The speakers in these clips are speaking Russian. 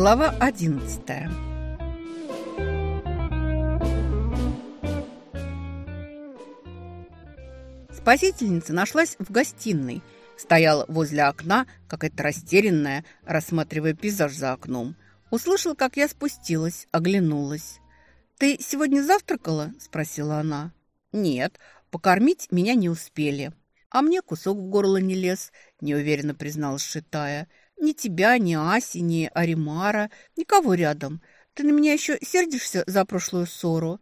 Глава одиннадцатая Спасительница нашлась в гостиной. Стояла возле окна, какая-то растерянная, рассматривая пейзаж за окном. Услышала, как я спустилась, оглянулась. «Ты сегодня завтракала?» – спросила она. «Нет, покормить меня не успели». «А мне кусок в горло не лез», – неуверенно призналась Шитая. «Ни тебя, ни Аси, ни Аримара, никого рядом. Ты на меня еще сердишься за прошлую ссору?»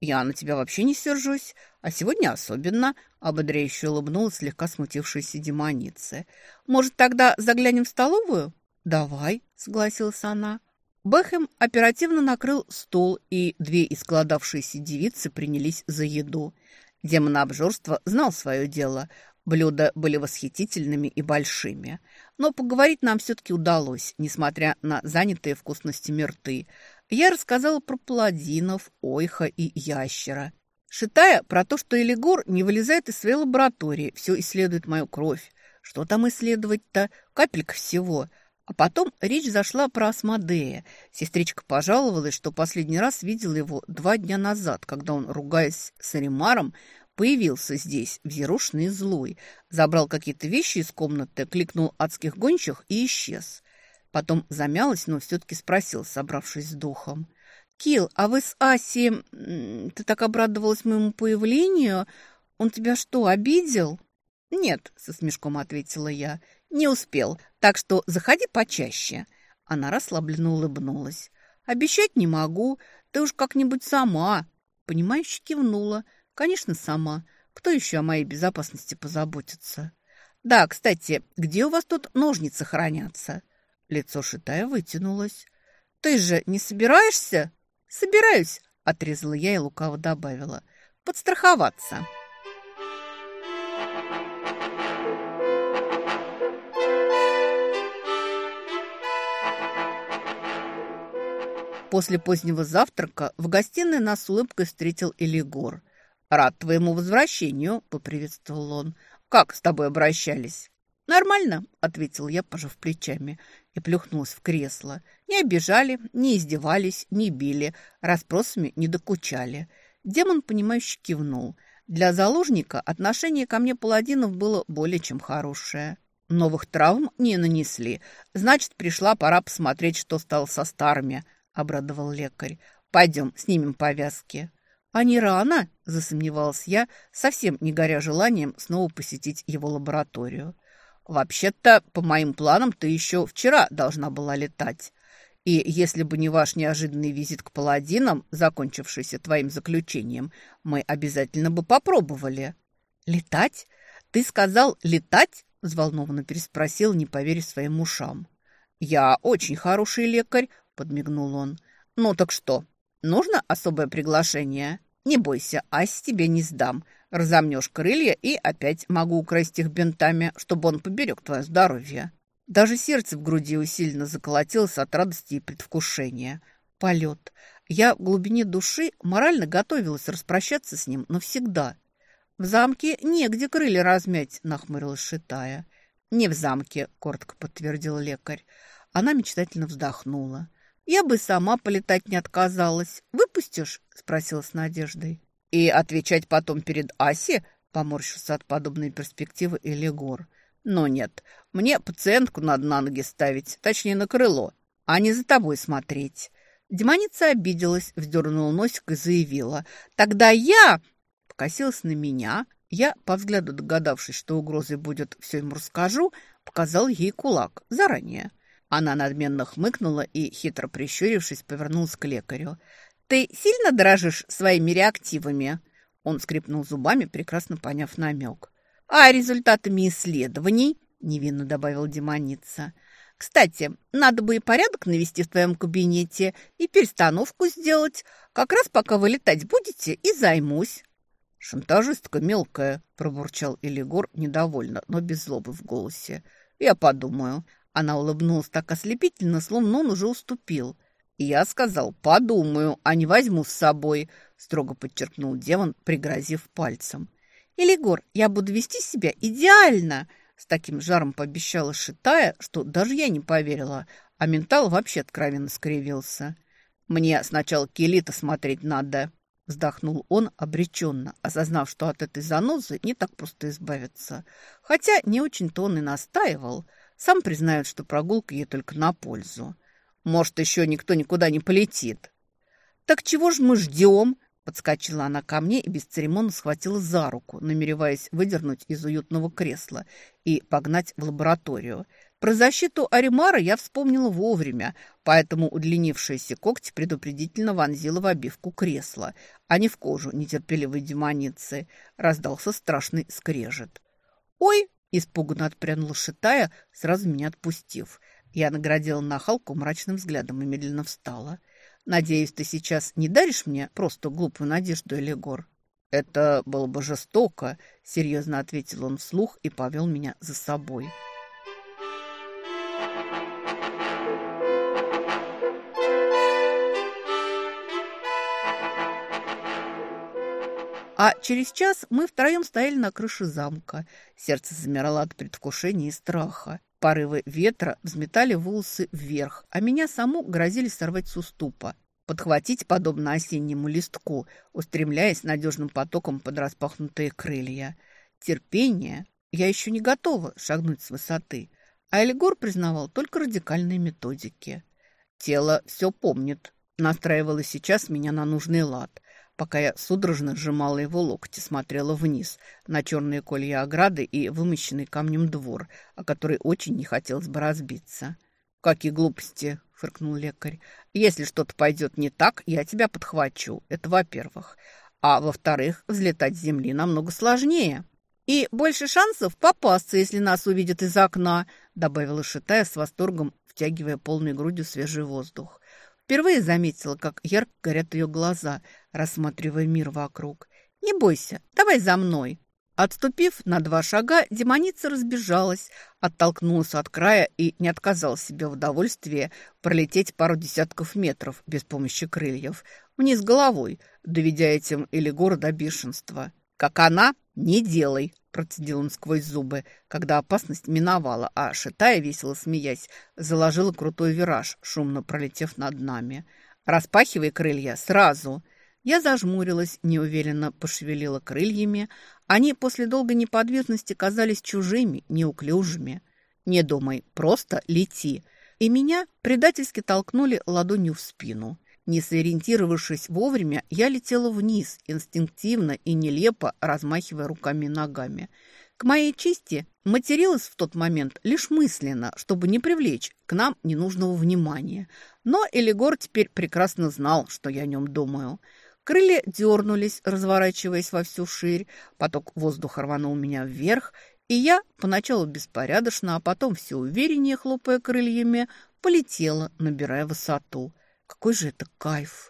«Я на тебя вообще не сержусь, а сегодня особенно», – ободряюще улыбнулась слегка смутившаяся демоница. «Может, тогда заглянем в столовую?» «Давай», – согласилась она. Бэхэм оперативно накрыл стол, и две искладавшиеся девицы принялись за еду. Демон обжорства знал свое дело. Блюда были восхитительными и большими. Но поговорить нам все-таки удалось, несмотря на занятые вкусностями рты. Я рассказала про паладинов, ойха и ящера. Шитая про то, что Элигор не вылезает из своей лаборатории, все исследует мою кровь. Что там исследовать-то? Капелька всего – а потом речь зашла про Асмодея. Сестричка пожаловалась, что последний раз видела его два дня назад, когда он, ругаясь с Аримаром, появился здесь, взъерошенный и злой, забрал какие-то вещи из комнаты, кликнул адских гончих и исчез. Потом замялась, но все-таки спросил, собравшись с духом. «Кил, а вы с Аси... Ты так обрадовалась моему появлению? Он тебя что, обидел?» «Нет», — со смешком ответила я, — «не успел, так что заходи почаще». Она расслабленно улыбнулась. «Обещать не могу, ты уж как-нибудь сама». Понимающе кивнула. «Конечно, сама. Кто еще о моей безопасности позаботится?» «Да, кстати, где у вас тут ножницы хранятся?» Лицо шитая вытянулось. «Ты же не собираешься?» «Собираюсь», — отрезала я и лукаво добавила. «Подстраховаться». После позднего завтрака в гостиной нас с улыбкой встретил Элигор. «Рад твоему возвращению», — поприветствовал он. «Как с тобой обращались?» «Нормально», — ответил я, пожав плечами, и плюхнулась в кресло. Не обижали, не издевались, не били, расспросами не докучали. Демон, понимающе кивнул. Для заложника отношение ко мне паладинов было более чем хорошее. Новых травм не нанесли. Значит, пришла пора посмотреть, что стало со старыми –— обрадовал лекарь. «Пойдем, снимем повязки». «А не рано?» – засомневалась я, совсем не горя желанием снова посетить его лабораторию. «Вообще-то, по моим планам, ты еще вчера должна была летать. И если бы не ваш неожиданный визит к паладинам, закончившийся твоим заключением, мы обязательно бы попробовали». «Летать? Ты сказал летать?» – взволнованно переспросил, не поверив своим ушам. «Я очень хороший лекарь», подмигнул он. «Ну так что, нужно особое приглашение? Не бойся, ась тебе не сдам. Разомнешь крылья и опять могу украсть их бинтами, чтобы он поберег твое здоровье». Даже сердце в груди усиленно заколотилось от радости и предвкушения. Полет. Я в глубине души морально готовилась распрощаться с ним навсегда. «В замке негде крылья размять», — нахмурилась Шитая. «Не в замке», — коротко подтвердил лекарь. Она мечтательно вздохнула. Я бы сама полетать не отказалась. Выпустишь?» – спросила с надеждой. «И отвечать потом перед Аси?» – поморщился от подобной перспективы Элигор. «Но нет, мне пациентку надо на ноги ставить, точнее на крыло, а не за тобой смотреть». Демоница обиделась, вздернула носик и заявила. «Тогда я...» Покосилась на меня. Я, по взгляду догадавшись, что угрозой будет, все ему расскажу, показал ей кулак заранее. Она надменно хмыкнула и, хитро прищурившись, повернулась к лекарю. «Ты сильно дрожишь своими реактивами?» Он скрипнул зубами, прекрасно поняв намек. «А результатами исследований?» – невинно добавил демоница. «Кстати, надо бы и порядок навести в твоем кабинете, и перестановку сделать. Как раз пока вы летать будете, и займусь». «Шантажистка мелкая», – пробурчал Элигор недовольно, но без злобы в голосе. «Я подумаю. Она улыбнулась так ослепительно, словно он уже уступил. «Я сказал, подумаю, а не возьму с собой», — строго подчеркнул демон, пригрозив пальцем. «Элигор, я буду вести себя идеально!» С таким жаром пообещала Шитая, что даже я не поверила, а ментал вообще откровенно скривился. «Мне сначала Келита смотреть надо», — вздохнул он обреченно, осознав, что от этой занозы не так просто избавиться. Хотя не очень-то он и настаивал. Сам признает, что прогулка ей только на пользу. «Может, еще никто никуда не полетит». «Так чего ж мы ждем?» Подскочила она ко мне и бесцеремонно схватила за руку, намереваясь выдернуть из уютного кресла и погнать в лабораторию. Про защиту Аримара я вспомнила вовремя, поэтому удлинившиеся когти предупредительно вонзила в обивку кресла, а не в кожу нетерпеливой демоницы. Раздался страшный скрежет. «Ой!» – испуганно отпрянула шитая, сразу меня отпустив. Я наградила нахалку мрачным взглядом и медленно встала – Надеюсь, ты сейчас не даришь мне просто глупую надежду, Элигор?» «Это было бы жестоко», — серьезно ответил он вслух и повел меня за собой. А через час мы втроем стояли на крыше замка. Сердце замирало от предвкушения и страха. Порывы ветра взметали волосы вверх, а меня саму грозили сорвать с уступа, подхватить, подобно осеннему листку, устремляясь надежным потоком под распахнутые крылья. Терпение. Я еще не готова шагнуть с высоты. А Эльгор признавал только радикальные методики. Тело все помнит, настраивало сейчас меня на нужный лад пока я судорожно сжимала его локти, смотрела вниз на черные колья ограды и вымощенный камнем двор, о который очень не хотелось бы разбиться. «Какие глупости!» — фыркнул лекарь. «Если что-то пойдет не так, я тебя подхвачу. Это во-первых. А во-вторых, взлетать с земли намного сложнее». «И больше шансов попасться, если нас увидят из окна», — добавила Шитая с восторгом, втягивая полной грудью свежий воздух. Впервые заметила, как ярко горят ее глаза, рассматривая мир вокруг. «Не бойся, давай за мной». Отступив на два шага, демоница разбежалась, оттолкнулась от края и не отказала себе в удовольствии пролететь пару десятков метров без помощи крыльев, вниз головой, доведя этим или город до бешенства. Как она, не делай, Процедил он сквозь зубы, когда опасность миновала, а Шитая, весело смеясь, заложила крутой вираж, шумно пролетев над нами. «Распахивай крылья сразу!» Я зажмурилась, неуверенно пошевелила крыльями. Они после долгой неподвижности казались чужими, неуклюжими. «Не думай, просто лети!» И меня предательски толкнули ладонью в спину – не сориентировавшись вовремя, я летела вниз, инстинктивно и нелепо размахивая руками и ногами. К моей чести материлась в тот момент лишь мысленно, чтобы не привлечь к нам ненужного внимания. Но Элигор теперь прекрасно знал, что я о нем думаю. Крылья дернулись, разворачиваясь во всю ширь, поток воздуха рванул меня вверх, и я, поначалу беспорядочно, а потом все увереннее, хлопая крыльями, полетела, набирая высоту. Какой же это кайф!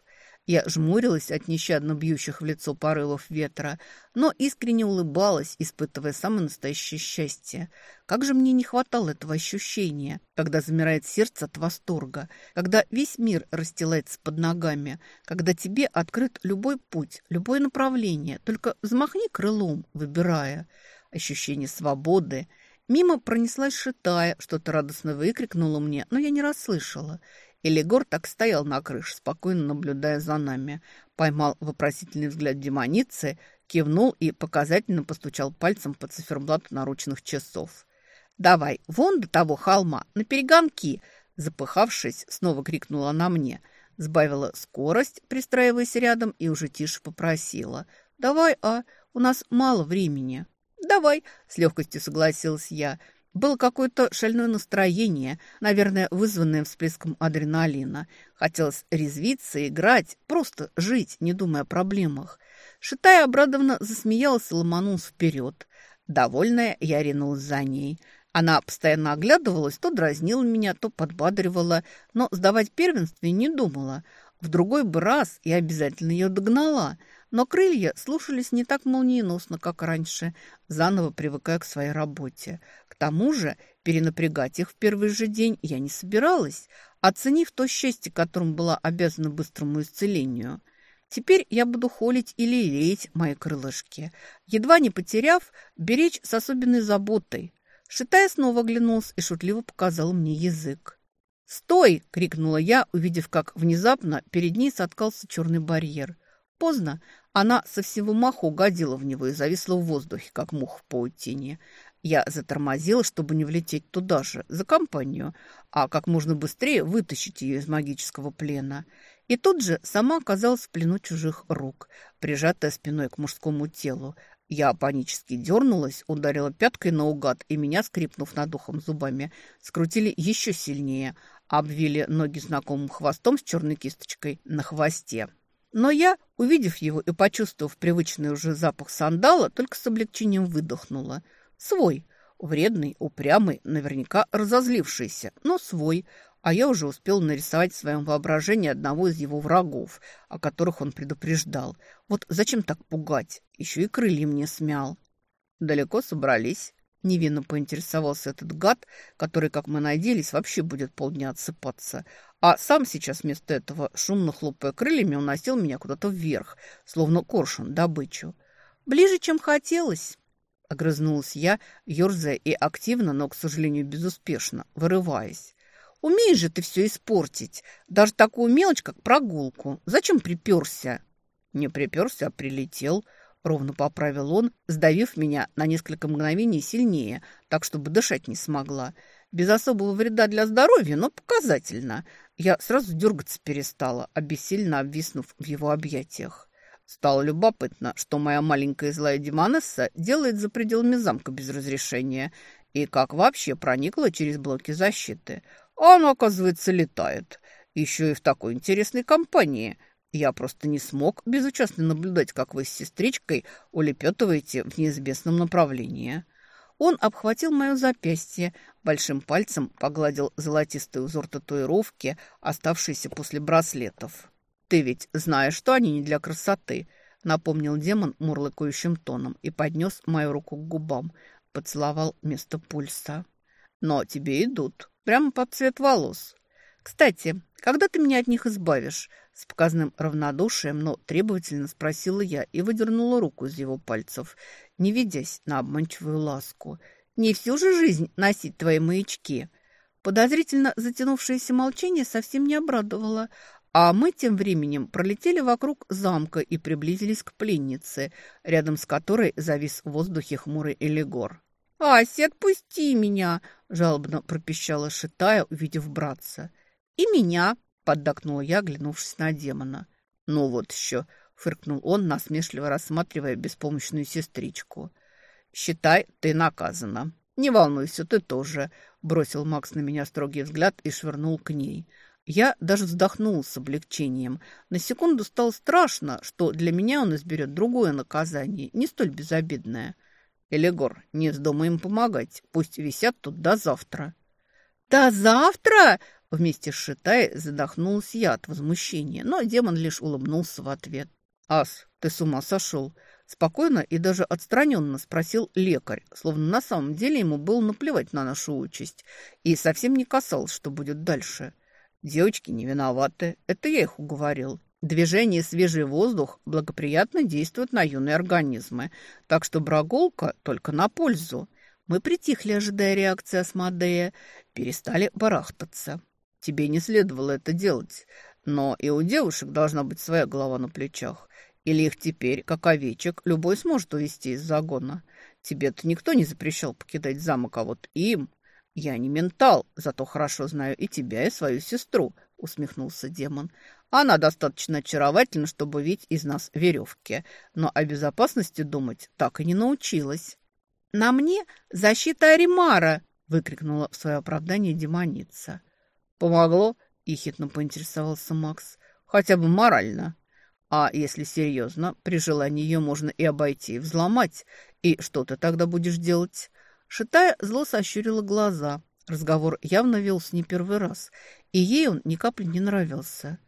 Я жмурилась от нещадно бьющих в лицо порывов ветра, но искренне улыбалась, испытывая самое настоящее счастье. Как же мне не хватало этого ощущения, когда замирает сердце от восторга, когда весь мир расстилается под ногами, когда тебе открыт любой путь, любое направление, только взмахни крылом, выбирая. Ощущение свободы. Мимо пронеслась шитая, что-то радостно выкрикнула мне, но я не расслышала. Элигор так стоял на крыше, спокойно наблюдая за нами. Поймал вопросительный взгляд демоницы, кивнул и показательно постучал пальцем по циферблату наручных часов. «Давай, вон до того холма, на перегонки!» Запыхавшись, снова крикнула на мне. Сбавила скорость, пристраиваясь рядом, и уже тише попросила. «Давай, а, у нас мало времени». «Давай», — с легкостью согласилась я, — было какое-то шальное настроение, наверное, вызванное всплеском адреналина. Хотелось резвиться, играть, просто жить, не думая о проблемах. Шитая обрадованно засмеялась и ломанулась вперед. Довольная, я ринулась за ней. Она постоянно оглядывалась, то дразнила меня, то подбадривала, но сдавать первенство не думала. В другой бы раз я обязательно ее догнала – но крылья слушались не так молниеносно, как раньше, заново привыкая к своей работе. К тому же перенапрягать их в первый же день я не собиралась, оценив то счастье, которым была обязана быстрому исцелению. Теперь я буду холить или лелеять мои крылышки, едва не потеряв, беречь с особенной заботой. Шитая снова оглянулся и шутливо показал мне язык. «Стой!» — крикнула я, увидев, как внезапно перед ней соткался черный барьер. Поздно. Она со всего маху угодила в него и зависла в воздухе, как мух в паутине. Я затормозила, чтобы не влететь туда же, за компанию, а как можно быстрее вытащить ее из магического плена. И тут же сама оказалась в плену чужих рук, прижатая спиной к мужскому телу. Я панически дернулась, ударила пяткой наугад, и меня, скрипнув над ухом зубами, скрутили еще сильнее, обвили ноги знакомым хвостом с черной кисточкой на хвосте. Но я, увидев его и почувствовав привычный уже запах сандала, только с облегчением выдохнула. Свой, вредный, упрямый, наверняка разозлившийся, но свой – а я уже успел нарисовать в своем воображении одного из его врагов, о которых он предупреждал. Вот зачем так пугать? Еще и крылья мне смял. Далеко собрались. Невинно поинтересовался этот гад, который, как мы надеялись, вообще будет полдня отсыпаться. А сам сейчас вместо этого, шумно хлопая крыльями, уносил меня куда-то вверх, словно коршун, добычу. «Ближе, чем хотелось», — огрызнулась я, ерзая и активно, но, к сожалению, безуспешно, вырываясь. Умеешь же ты все испортить. Даже такую мелочь, как прогулку. Зачем приперся?» «Не приперся, а прилетел», — ровно поправил он, сдавив меня на несколько мгновений сильнее, так, чтобы дышать не смогла. Без особого вреда для здоровья, но показательно. Я сразу дергаться перестала, обессильно обвиснув в его объятиях. Стало любопытно, что моя маленькая злая демонесса делает за пределами замка без разрешения и как вообще проникла через блоки защиты. А оно, оказывается, летает. Еще и в такой интересной компании. Я просто не смог безучастно наблюдать, как вы с сестричкой улепетываете в неизвестном направлении. Он обхватил мое запястье, большим пальцем погладил золотистый узор татуировки, оставшийся после браслетов. «Ты ведь знаешь, что они не для красоты», — напомнил демон мурлыкающим тоном и поднес мою руку к губам, поцеловал место пульса. «Но тебе идут. Прямо под цвет волос. Кстати, когда ты меня от них избавишь? С показным равнодушием, но требовательно спросила я и выдернула руку из его пальцев, не ведясь на обманчивую ласку. Не всю же жизнь носить твои маячки. Подозрительно затянувшееся молчание совсем не обрадовало, а мы тем временем пролетели вокруг замка и приблизились к пленнице, рядом с которой завис в воздухе хмурый Элигор. «Ася, отпусти меня!» – жалобно пропищала Шитая, увидев братца. «И меня!» – поддакнула я, глянувшись на демона. «Ну вот еще!» – фыркнул он, насмешливо рассматривая беспомощную сестричку. «Считай, ты наказана. Не волнуйся, ты тоже!» – бросил Макс на меня строгий взгляд и швырнул к ней. Я даже вздохнул с облегчением. На секунду стало страшно, что для меня он изберет другое наказание, не столь безобидное – Элегор, не вздумай им помогать. Пусть висят тут до завтра». «До завтра?» Вместе с Шитай задохнулся я от возмущения, но демон лишь улыбнулся в ответ. «Ас, ты с ума сошел?» Спокойно и даже отстраненно спросил лекарь, словно на самом деле ему было наплевать на нашу участь и совсем не касалось, что будет дальше. Девочки не виноваты, это я их уговорил. Движение свежий воздух благоприятно действуют на юные организмы, так что прогулка только на пользу. Мы притихли, ожидая реакции Асмодея, перестали барахтаться. Тебе не следовало это делать, но и у девушек должна быть своя голова на плечах. Или их теперь, как овечек, любой сможет увести из загона. Тебе-то никто не запрещал покидать замок, а вот им... Я не ментал, зато хорошо знаю и тебя, и свою сестру, усмехнулся демон. Она достаточно очаровательна, чтобы видеть из нас веревки, но о безопасности думать так и не научилась. «На мне защита Аримара!» — выкрикнула в свое оправдание демоница. «Помогло?» — ехидно поинтересовался Макс. «Хотя бы морально. А если серьезно, при желании ее можно и обойти, и взломать. И что ты тогда будешь делать?» Шитая зло сощурила глаза. Разговор явно велся не первый раз, и ей он ни капли не нравился.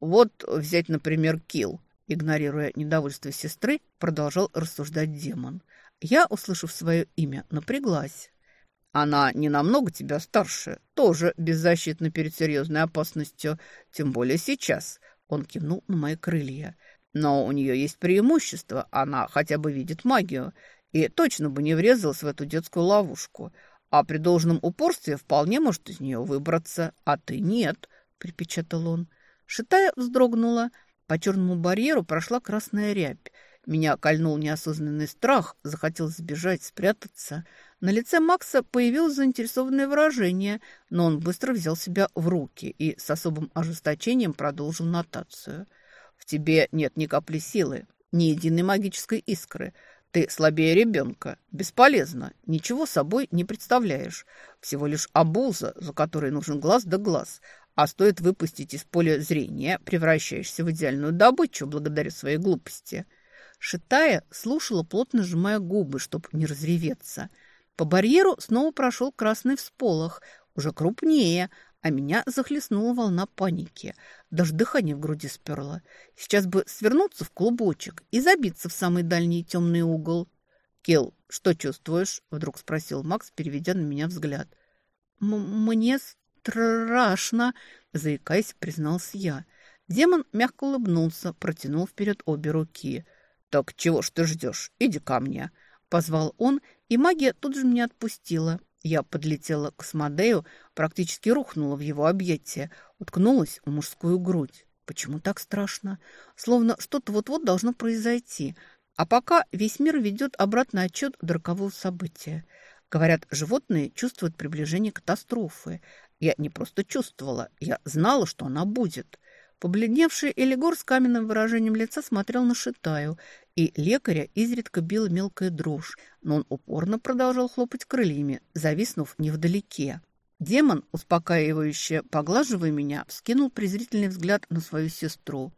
Вот взять, например, Килл. Игнорируя недовольство сестры, продолжал рассуждать демон. Я, услышав свое имя, напряглась. Она не намного тебя старше, тоже беззащитна перед серьезной опасностью, тем более сейчас. Он кивнул на мои крылья. Но у нее есть преимущество, она хотя бы видит магию и точно бы не врезалась в эту детскую ловушку. а при должном упорстве вполне может из нее выбраться, а ты нет», — припечатал он. Шитая вздрогнула. По черному барьеру прошла красная рябь. Меня кольнул неосознанный страх, захотелось сбежать, спрятаться. На лице Макса появилось заинтересованное выражение, но он быстро взял себя в руки и с особым ожесточением продолжил нотацию. «В тебе нет ни капли силы, ни единой магической искры. Ты слабее ребенка. Бесполезно. Ничего собой не представляешь. Всего лишь обуза, за которой нужен глаз да глаз. А стоит выпустить из поля зрения, превращаешься в идеальную добычу благодаря своей глупости. Шитая слушала, плотно сжимая губы, чтобы не разреветься. По барьеру снова прошел красный всполох, уже крупнее, а меня захлестнула волна паники. Даже дыхание в груди сперло. Сейчас бы свернуться в клубочек и забиться в самый дальний темный угол. «Килл, что чувствуешь?» – вдруг спросил Макс, переведя на меня взгляд. «Мне страшно!» – заикаясь, признался я. Демон мягко улыбнулся, протянул вперед обе руки. «Так чего ж ты ждешь? Иди ко мне!» Позвал он, и магия тут же меня отпустила. Я подлетела к Смодею, практически рухнула в его объятия, уткнулась в мужскую грудь. Почему так страшно? Словно что-то вот-вот должно произойти. А пока весь мир ведет обратный отчет до рокового события. Говорят, животные чувствуют приближение катастрофы. Я не просто чувствовала, я знала, что она будет. Побледневший Элигор с каменным выражением лица смотрел на Шитаю, и лекаря изредка била мелкая дрожь, но он упорно продолжал хлопать крыльями, зависнув невдалеке. Демон, успокаивающе поглаживая меня, вскинул презрительный взгляд на свою сестру.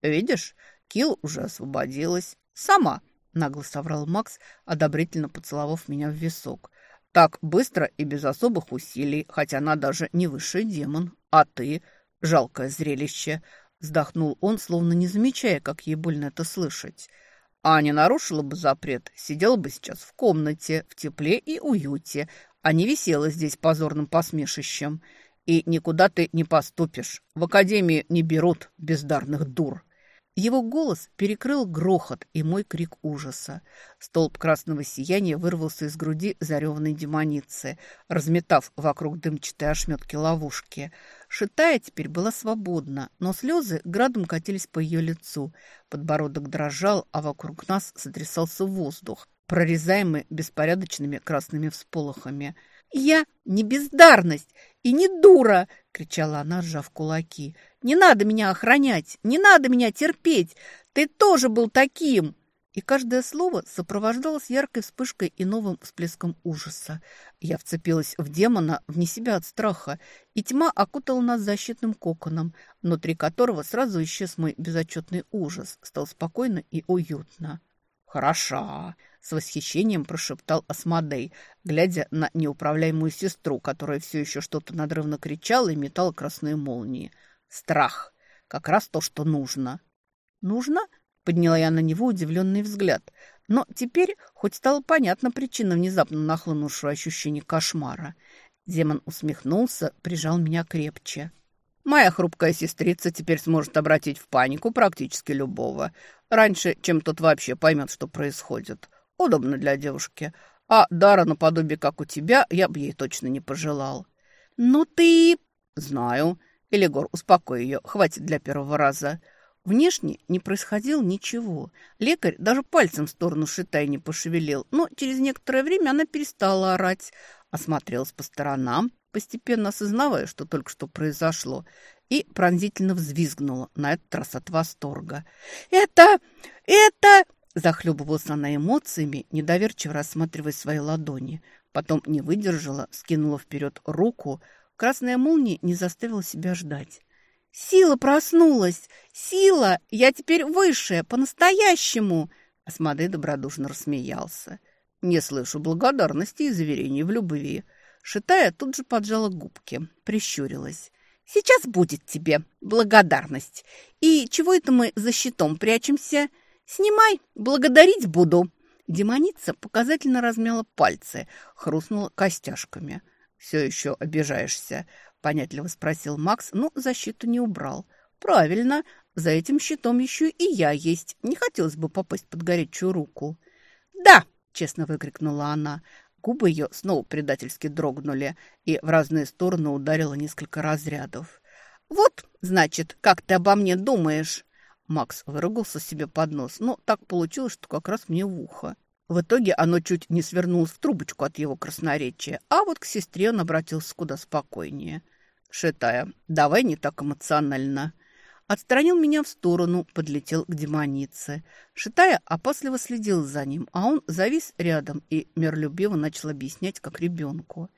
«Видишь, Килл уже освободилась. Сама!» — нагло соврал Макс, одобрительно поцеловав меня в висок. «Так быстро и без особых усилий, хотя она даже не высший демон. А ты? Жалкое зрелище!» Вздохнул он, словно не замечая, как ей больно это слышать. Аня нарушила бы запрет, сидела бы сейчас в комнате, в тепле и уюте, а не висела здесь позорным посмешищем. И никуда ты не поступишь. В академии не берут бездарных дур. Его голос перекрыл грохот и мой крик ужаса. Столб красного сияния вырвался из груди зареванной демоницы, разметав вокруг дымчатой ошметки ловушки. Шитая теперь была свободна, но слезы градом катились по ее лицу. Подбородок дрожал, а вокруг нас сотрясался воздух, прорезаемый беспорядочными красными всполохами – «Я не бездарность и не дура!» — кричала она, сжав кулаки. «Не надо меня охранять! Не надо меня терпеть! Ты тоже был таким!» И каждое слово сопровождалось яркой вспышкой и новым всплеском ужаса. Я вцепилась в демона вне себя от страха, и тьма окутала нас защитным коконом, внутри которого сразу исчез мой безотчетный ужас, стал спокойно и уютно. «Хороша!» с восхищением прошептал Асмодей, глядя на неуправляемую сестру, которая все еще что-то надрывно кричала и метала красные молнии. Страх. Как раз то, что нужно. Нужно? Подняла я на него удивленный взгляд. Но теперь хоть стала понятна причина внезапно нахлынувшего ощущения кошмара. Демон усмехнулся, прижал меня крепче. Моя хрупкая сестрица теперь сможет обратить в панику практически любого. Раньше, чем тот вообще поймет, что происходит. Удобно для девушки. А дара наподобие, как у тебя, я бы ей точно не пожелал. Ну ты... Знаю. Элигор, успокой ее, хватит для первого раза. Внешне не происходило ничего. Лекарь даже пальцем в сторону Шитай не пошевелил, но через некоторое время она перестала орать, осмотрелась по сторонам, постепенно осознавая, что только что произошло, и пронзительно взвизгнула, на этот раз от восторга. «Это... это...» Захлебывалась она эмоциями, недоверчиво рассматривая свои ладони. Потом не выдержала, скинула вперед руку. Красная молния не заставила себя ждать. «Сила проснулась! Сила! Я теперь высшая, по-настоящему!» Асмодей добродушно рассмеялся. «Не слышу благодарности и заверений в любви». Шитая тут же поджала губки, прищурилась. «Сейчас будет тебе благодарность. И чего это мы за щитом прячемся?» «Снимай, благодарить буду!» Демоница показательно размяла пальцы, хрустнула костяшками. «Все еще обижаешься?» – понятливо спросил Макс, но защиту не убрал. «Правильно, за этим щитом еще и я есть. Не хотелось бы попасть под горячую руку». «Да!» – честно выкрикнула она. Губы ее снова предательски дрогнули, и в разные стороны ударило несколько разрядов. «Вот, значит, как ты обо мне думаешь?» Макс выругался себе под нос, но так получилось, что как раз мне в ухо. В итоге оно чуть не свернулось в трубочку от его красноречия, а вот к сестре он обратился куда спокойнее. «Шитая, давай не так эмоционально». Отстранил меня в сторону, подлетел к демонице. Шитая опасливо следил за ним, а он завис рядом и миролюбиво начал объяснять, как ребенку.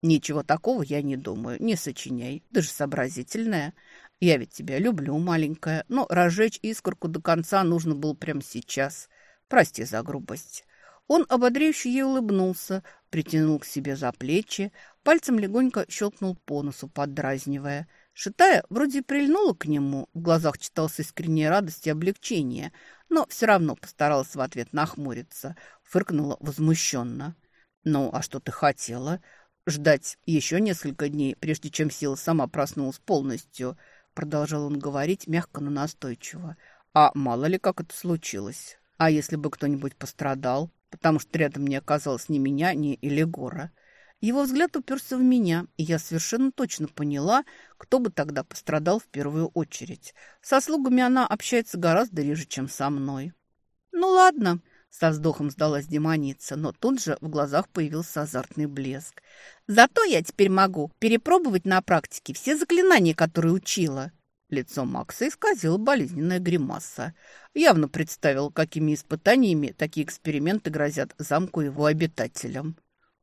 «Ничего такого я не думаю, не сочиняй, даже сообразительная. Я ведь тебя люблю, маленькая, но разжечь искорку до конца нужно было прямо сейчас. Прости за грубость». Он ободряюще ей улыбнулся, притянул к себе за плечи, пальцем легонько щелкнул по носу, поддразнивая. Шитая вроде прильнула к нему, в глазах читалась искренняя радость и облегчение, но все равно постаралась в ответ нахмуриться, фыркнула возмущенно. «Ну, а что ты хотела? Ждать еще несколько дней, прежде чем сила сама проснулась полностью?» Продолжал он говорить мягко, но настойчиво. «А мало ли, как это случилось? А если бы кто-нибудь пострадал? потому что рядом не оказалось ни меня, ни Элигора. Его взгляд уперся в меня, и я совершенно точно поняла, кто бы тогда пострадал в первую очередь. Со слугами она общается гораздо реже, чем со мной. «Ну ладно», — со вздохом сдалась демоница, но тут же в глазах появился азартный блеск. «Зато я теперь могу перепробовать на практике все заклинания, которые учила». Лицо Макса исказило болезненная гримаса. Явно представил, какими испытаниями такие эксперименты грозят замку его обитателям.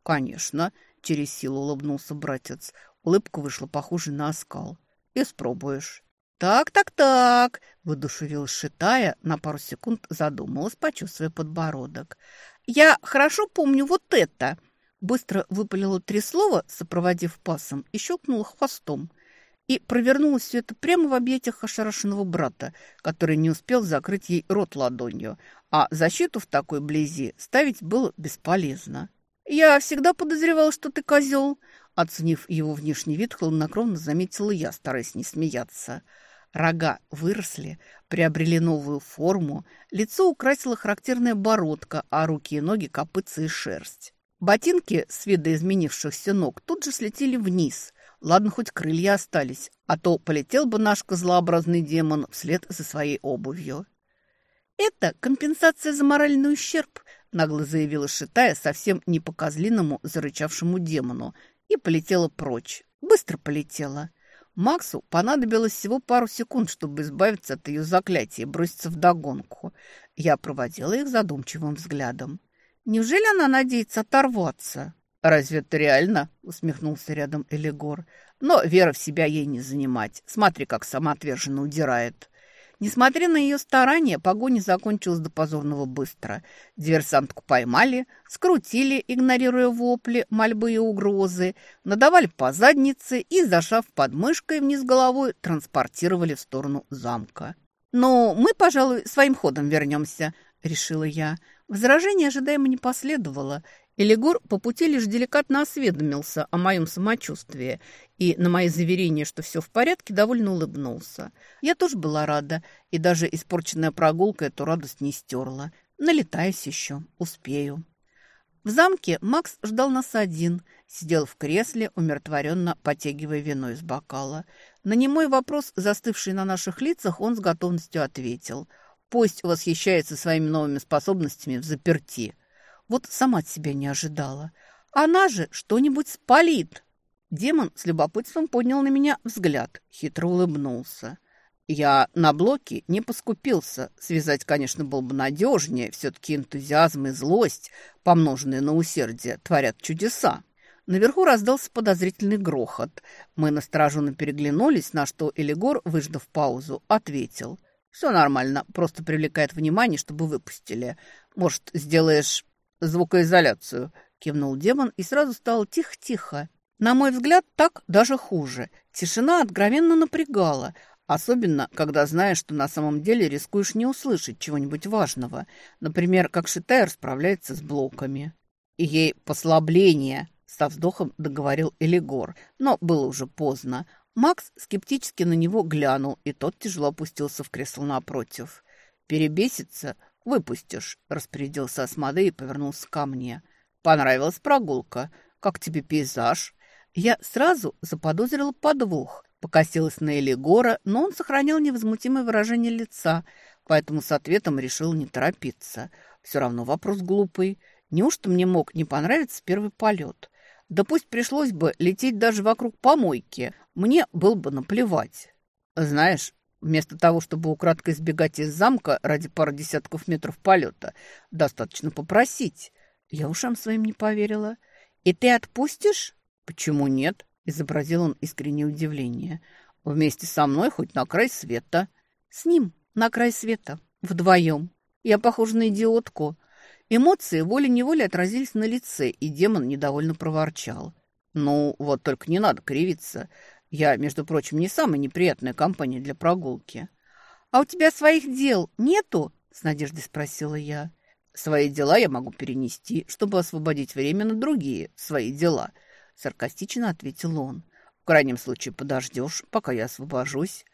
«Конечно», — через силу улыбнулся братец. Улыбка вышла похожей на оскал. «Испробуешь». «Так, так, так», — воодушевилась Шитая, на пару секунд задумалась, почувствуя подбородок. «Я хорошо помню вот это». Быстро выпалила три слова, сопроводив пасом, и щелкнула хвостом и провернулось все это прямо в объятиях ошарашенного брата, который не успел закрыть ей рот ладонью, а защиту в такой близи ставить было бесполезно. «Я всегда подозревала, что ты козел», оценив его внешний вид, хладнокровно заметила я, стараясь не смеяться. Рога выросли, приобрели новую форму, лицо украсила характерная бородка, а руки и ноги – копытца и шерсть. Ботинки с видоизменившихся ног тут же слетели вниз – Ладно, хоть крылья остались, а то полетел бы наш козлообразный демон вслед за своей обувью. «Это компенсация за моральный ущерб», — нагло заявила Шитая совсем не по-козлиному зарычавшему демону, и полетела прочь. Быстро полетела. Максу понадобилось всего пару секунд, чтобы избавиться от ее заклятия и броситься в догонку. Я проводила их задумчивым взглядом. «Неужели она надеется оторваться?» «Разве это реально?» — усмехнулся рядом Элигор. «Но вера в себя ей не занимать. Смотри, как самоотверженно удирает». Несмотря на ее старания, погоня закончилась до позорного быстро. Диверсантку поймали, скрутили, игнорируя вопли, мольбы и угрозы, надавали по заднице и, зашав подмышкой вниз головой, транспортировали в сторону замка. «Но мы, пожалуй, своим ходом вернемся», — решила я. Возражение ожидаемо не последовало, Элигор по пути лишь деликатно осведомился о моем самочувствии и на мои заверения, что все в порядке, довольно улыбнулся. Я тоже была рада, и даже испорченная прогулка эту радость не стерла. Налетаюсь еще, успею. В замке Макс ждал нас один, сидел в кресле, умиротворенно потягивая вино из бокала. На немой вопрос, застывший на наших лицах, он с готовностью ответил. «Пусть восхищается своими новыми способностями в заперти». Вот сама от себя не ожидала. Она же что-нибудь спалит. Демон с любопытством поднял на меня взгляд, хитро улыбнулся. Я на блоке не поскупился. Связать, конечно, было бы надежнее. Все-таки энтузиазм и злость, помноженные на усердие, творят чудеса. Наверху раздался подозрительный грохот. Мы настороженно переглянулись, на что Элигор, выждав паузу, ответил. «Все нормально, просто привлекает внимание, чтобы выпустили. Может, сделаешь звукоизоляцию», – кивнул демон, и сразу стало тихо-тихо. На мой взгляд, так даже хуже. Тишина откровенно напрягала, особенно, когда знаешь, что на самом деле рискуешь не услышать чего-нибудь важного. Например, как Шитайр справляется с блоками. И ей послабление, со вздохом договорил Элигор, но было уже поздно. Макс скептически на него глянул, и тот тяжело опустился в кресло напротив. Перебесится – «Выпустишь», – распорядился Асмодей и повернулся ко мне. Понравилась прогулка. Как тебе пейзаж? Я сразу заподозрила подвох. Покосилась на Элигора, но он сохранял невозмутимое выражение лица, поэтому с ответом решил не торопиться. Все равно вопрос глупый. Неужто мне мог не понравиться первый полет? Да пусть пришлось бы лететь даже вокруг помойки, мне было бы наплевать. Знаешь, вместо того, чтобы украдкой избегать из замка ради пары десятков метров полета, достаточно попросить. Я ушам своим не поверила. И ты отпустишь? Почему нет? изобразил он искреннее удивление. «Вместе со мной хоть на край света». «С ним на край света. Вдвоем. Я похожа на идиотку». Эмоции волей-неволей отразились на лице, и демон недовольно проворчал. «Ну, вот только не надо кривиться. Я, между прочим, не самая неприятная компания для прогулки». «А у тебя своих дел нету?» – с надеждой спросила я. «Свои дела я могу перенести, чтобы освободить время на другие свои дела», Саркастично ответил он. В крайнем случае подождешь, пока я освобожусь.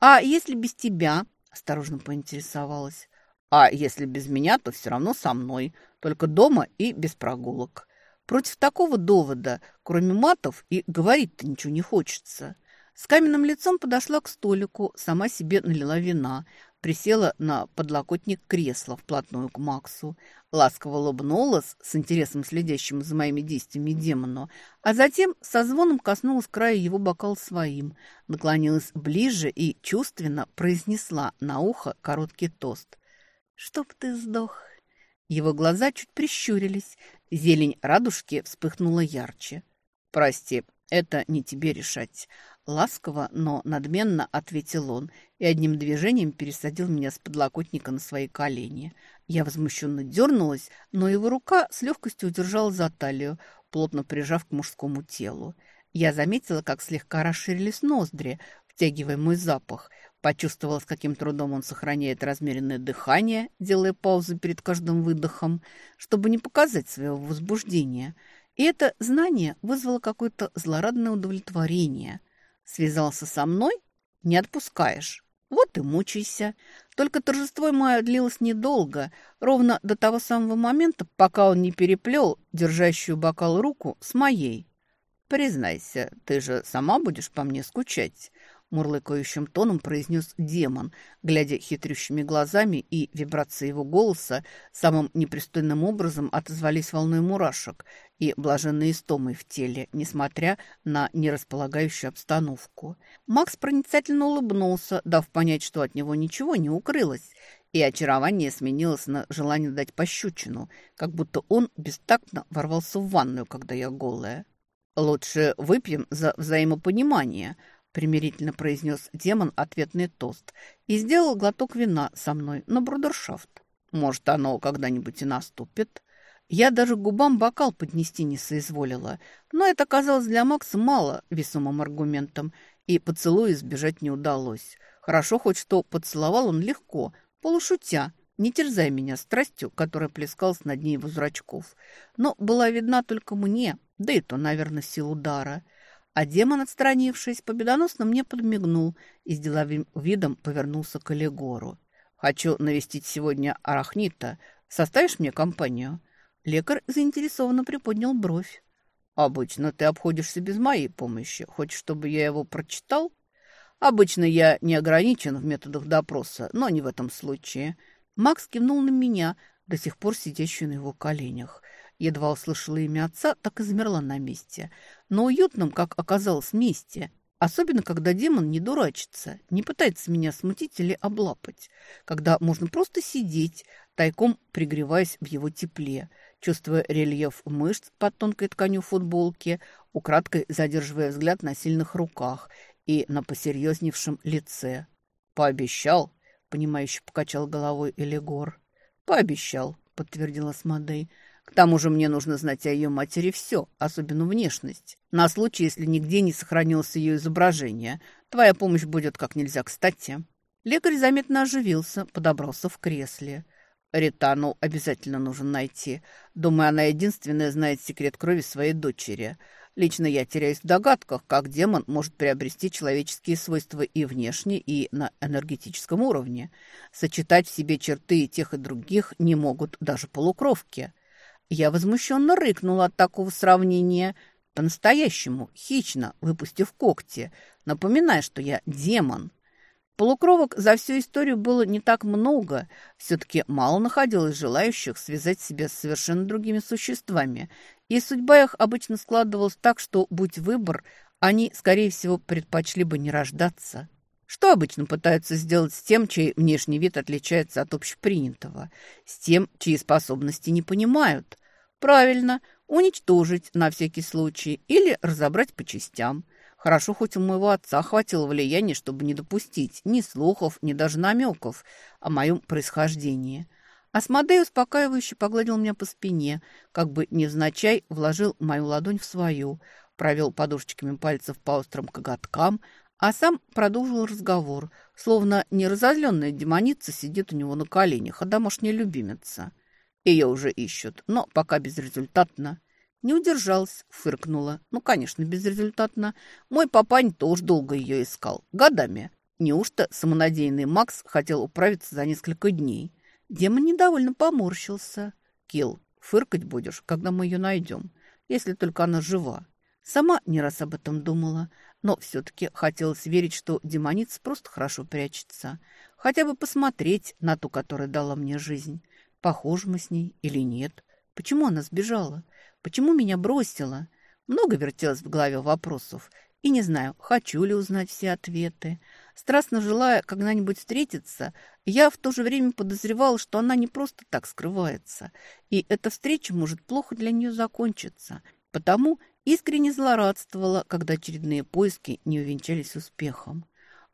А если без тебя? Осторожно поинтересовалась. А если без меня, то все равно со мной, только дома и без прогулок. Против такого довода, кроме матов, и говорить-то ничего не хочется. С каменным лицом подошла к столику, сама себе налила вина, присела на подлокотник кресла вплотную к Максу, ласково улыбнулась с интересом следящим за моими действиями демону, а затем со звоном коснулась края его бокала своим, наклонилась ближе и чувственно произнесла на ухо короткий тост. «Чтоб ты сдох!» Его глаза чуть прищурились, зелень радужки вспыхнула ярче. «Прости, это не тебе решать. Ласково, но надменно ответил он и одним движением пересадил меня с подлокотника на свои колени. Я возмущенно дернулась, но его рука с легкостью удержала за талию, плотно прижав к мужскому телу. Я заметила, как слегка расширились ноздри, втягивая мой запах. Почувствовала, с каким трудом он сохраняет размеренное дыхание, делая паузы перед каждым выдохом, чтобы не показать своего возбуждения. И это знание вызвало какое-то злорадное удовлетворение – Связался со мной? Не отпускаешь. Вот и мучайся. Только торжество мое длилось недолго, ровно до того самого момента, пока он не переплел держащую бокал руку с моей. Признайся, ты же сама будешь по мне скучать мурлыкающим тоном произнес демон, глядя хитрющими глазами, и вибрации его голоса самым непристойным образом отозвались волной мурашек и блаженной истомой в теле, несмотря на нерасполагающую обстановку. Макс проницательно улыбнулся, дав понять, что от него ничего не укрылось, и очарование сменилось на желание дать пощечину, как будто он бестактно ворвался в ванную, когда я голая. «Лучше выпьем за взаимопонимание», примирительно произнес демон ответный тост и сделал глоток вина со мной на брудершафт. Может, оно когда-нибудь и наступит. Я даже губам бокал поднести не соизволила, но это казалось для Макса мало весомым аргументом, и поцелуя избежать не удалось. Хорошо хоть что поцеловал он легко, полушутя, не терзая меня страстью, которая плескалась на дне его зрачков. Но была видна только мне, да и то, наверное, сил удара – а демон, отстранившись, победоносно мне подмигнул и с деловым видом повернулся к Элегору. «Хочу навестить сегодня арахнита. Составишь мне компанию?» Лекарь заинтересованно приподнял бровь. «Обычно ты обходишься без моей помощи. Хочешь, чтобы я его прочитал?» «Обычно я не ограничен в методах допроса, но не в этом случае». Макс кивнул на меня, до сих пор сидящую на его коленях. Едва услышала имя отца, так и замерла на месте. Но уютном, как оказалось, месте. Особенно, когда демон не дурачится, не пытается меня смутить или облапать. Когда можно просто сидеть, тайком пригреваясь в его тепле, чувствуя рельеф мышц под тонкой тканью футболки, украдкой задерживая взгляд на сильных руках и на посерьезневшем лице. «Пообещал?» — понимающе покачал головой Элигор. «Пообещал», — подтвердила Смодей. К тому же мне нужно знать о ее матери все, особенно внешность. На случай, если нигде не сохранилось ее изображение. Твоя помощь будет как нельзя кстати». Лекарь заметно оживился, подобрался в кресле. Ритану обязательно нужно найти. Думаю, она единственная знает секрет крови своей дочери. Лично я теряюсь в догадках, как демон может приобрести человеческие свойства и внешне, и на энергетическом уровне. Сочетать в себе черты и тех, и других не могут даже полукровки. Я возмущенно рыкнула от такого сравнения. По-настоящему, хищно, выпустив когти, напоминая, что я демон. Полукровок за всю историю было не так много. Все-таки мало находилось желающих связать себя с совершенно другими существами. И судьба их обычно складывалась так, что, будь выбор, они, скорее всего, предпочли бы не рождаться. Что обычно пытаются сделать с тем, чей внешний вид отличается от общепринятого? С тем, чьи способности не понимают? Правильно, уничтожить на всякий случай или разобрать по частям – Хорошо, хоть у моего отца хватило влияния, чтобы не допустить ни слухов, ни даже намеков о моем происхождении. Асмодей успокаивающе погладил меня по спине, как бы невзначай вложил мою ладонь в свою, провел подушечками пальцев по острым коготкам, а сам продолжил разговор, словно не разозленная демоница сидит у него на коленях, а домашняя любимица. Ее уже ищут, но пока безрезультатно. Не удержалась, фыркнула. Ну, конечно, безрезультатно. Мой папань тоже долго ее искал. Годами. Неужто самонадеянный Макс хотел управиться за несколько дней? Демон недовольно поморщился. Килл, фыркать будешь, когда мы ее найдем, если только она жива. Сама не раз об этом думала, но все-таки хотелось верить, что демоница просто хорошо прячется. Хотя бы посмотреть на ту, которая дала мне жизнь. Похожи мы с ней или нет? Почему она сбежала? Почему меня бросила? Много вертелось в голове вопросов. И не знаю, хочу ли узнать все ответы. Страстно желая когда-нибудь встретиться, я в то же время подозревала, что она не просто так скрывается. И эта встреча может плохо для нее закончиться. Потому искренне злорадствовала, когда очередные поиски не увенчались успехом.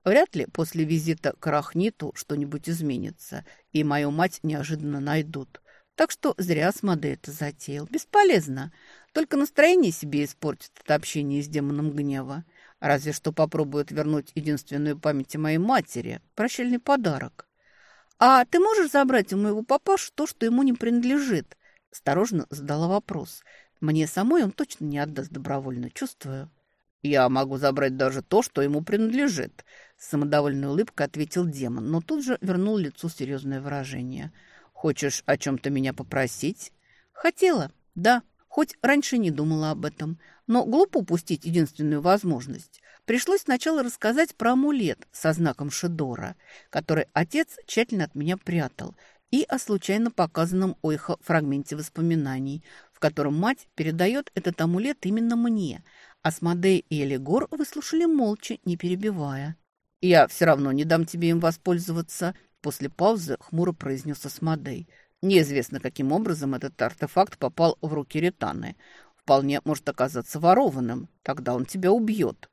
Вряд ли после визита к Рахниту что-нибудь изменится, и мою мать неожиданно найдут. Так что зря Смоде это затеял. Бесполезно. Только настроение себе испортит от общения с демоном гнева. Разве что попробует вернуть единственную память о моей матери. Прощальный подарок. «А ты можешь забрать у моего папаша то, что ему не принадлежит?» Осторожно задала вопрос. Мне самой он точно не отдаст добровольно, чувствую. «Я могу забрать даже то, что ему принадлежит», — с самодовольной улыбкой ответил демон, но тут же вернул лицу серьезное выражение — Хочешь о чем-то меня попросить? Хотела, да. Хоть раньше не думала об этом. Но глупо упустить единственную возможность. Пришлось сначала рассказать про амулет со знаком Шедора, который отец тщательно от меня прятал, и о случайно показанном Ойха фрагменте воспоминаний, котором мать передает этот амулет именно мне. Асмодей и Элигор выслушали молча, не перебивая. «Я все равно не дам тебе им воспользоваться», После паузы хмуро произнес Асмодей. Неизвестно, каким образом этот артефакт попал в руки Ританы. Вполне может оказаться ворованным. Тогда он тебя убьет.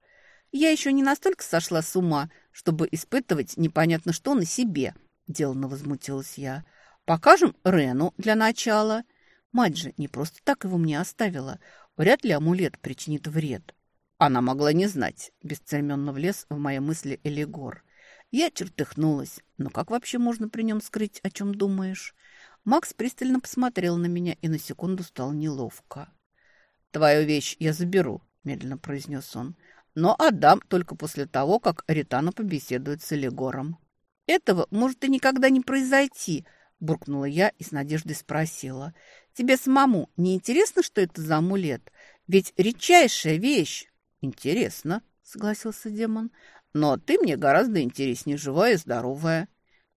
Я еще не настолько сошла с ума, чтобы испытывать непонятно что на себе, деланно возмутилась я. Покажем Рену для начала. Мать же не просто так его мне оставила. Вряд ли амулет причинит вред. Она могла не знать, бесцеремонно влез в мои мысли Элигор. Я чертыхнулась. Но как вообще можно при нем скрыть, о чем думаешь? Макс пристально посмотрел на меня и на секунду стал неловко. «Твою вещь я заберу», — медленно произнес он. «Но отдам только после того, как Ритана побеседует с Элигором». «Этого может и никогда не произойти», — буркнула я и с надеждой спросила. «Тебе самому не интересно, что это за амулет? Ведь редчайшая вещь». «Интересно», — согласился демон. Но ты мне гораздо интереснее живая и здоровая.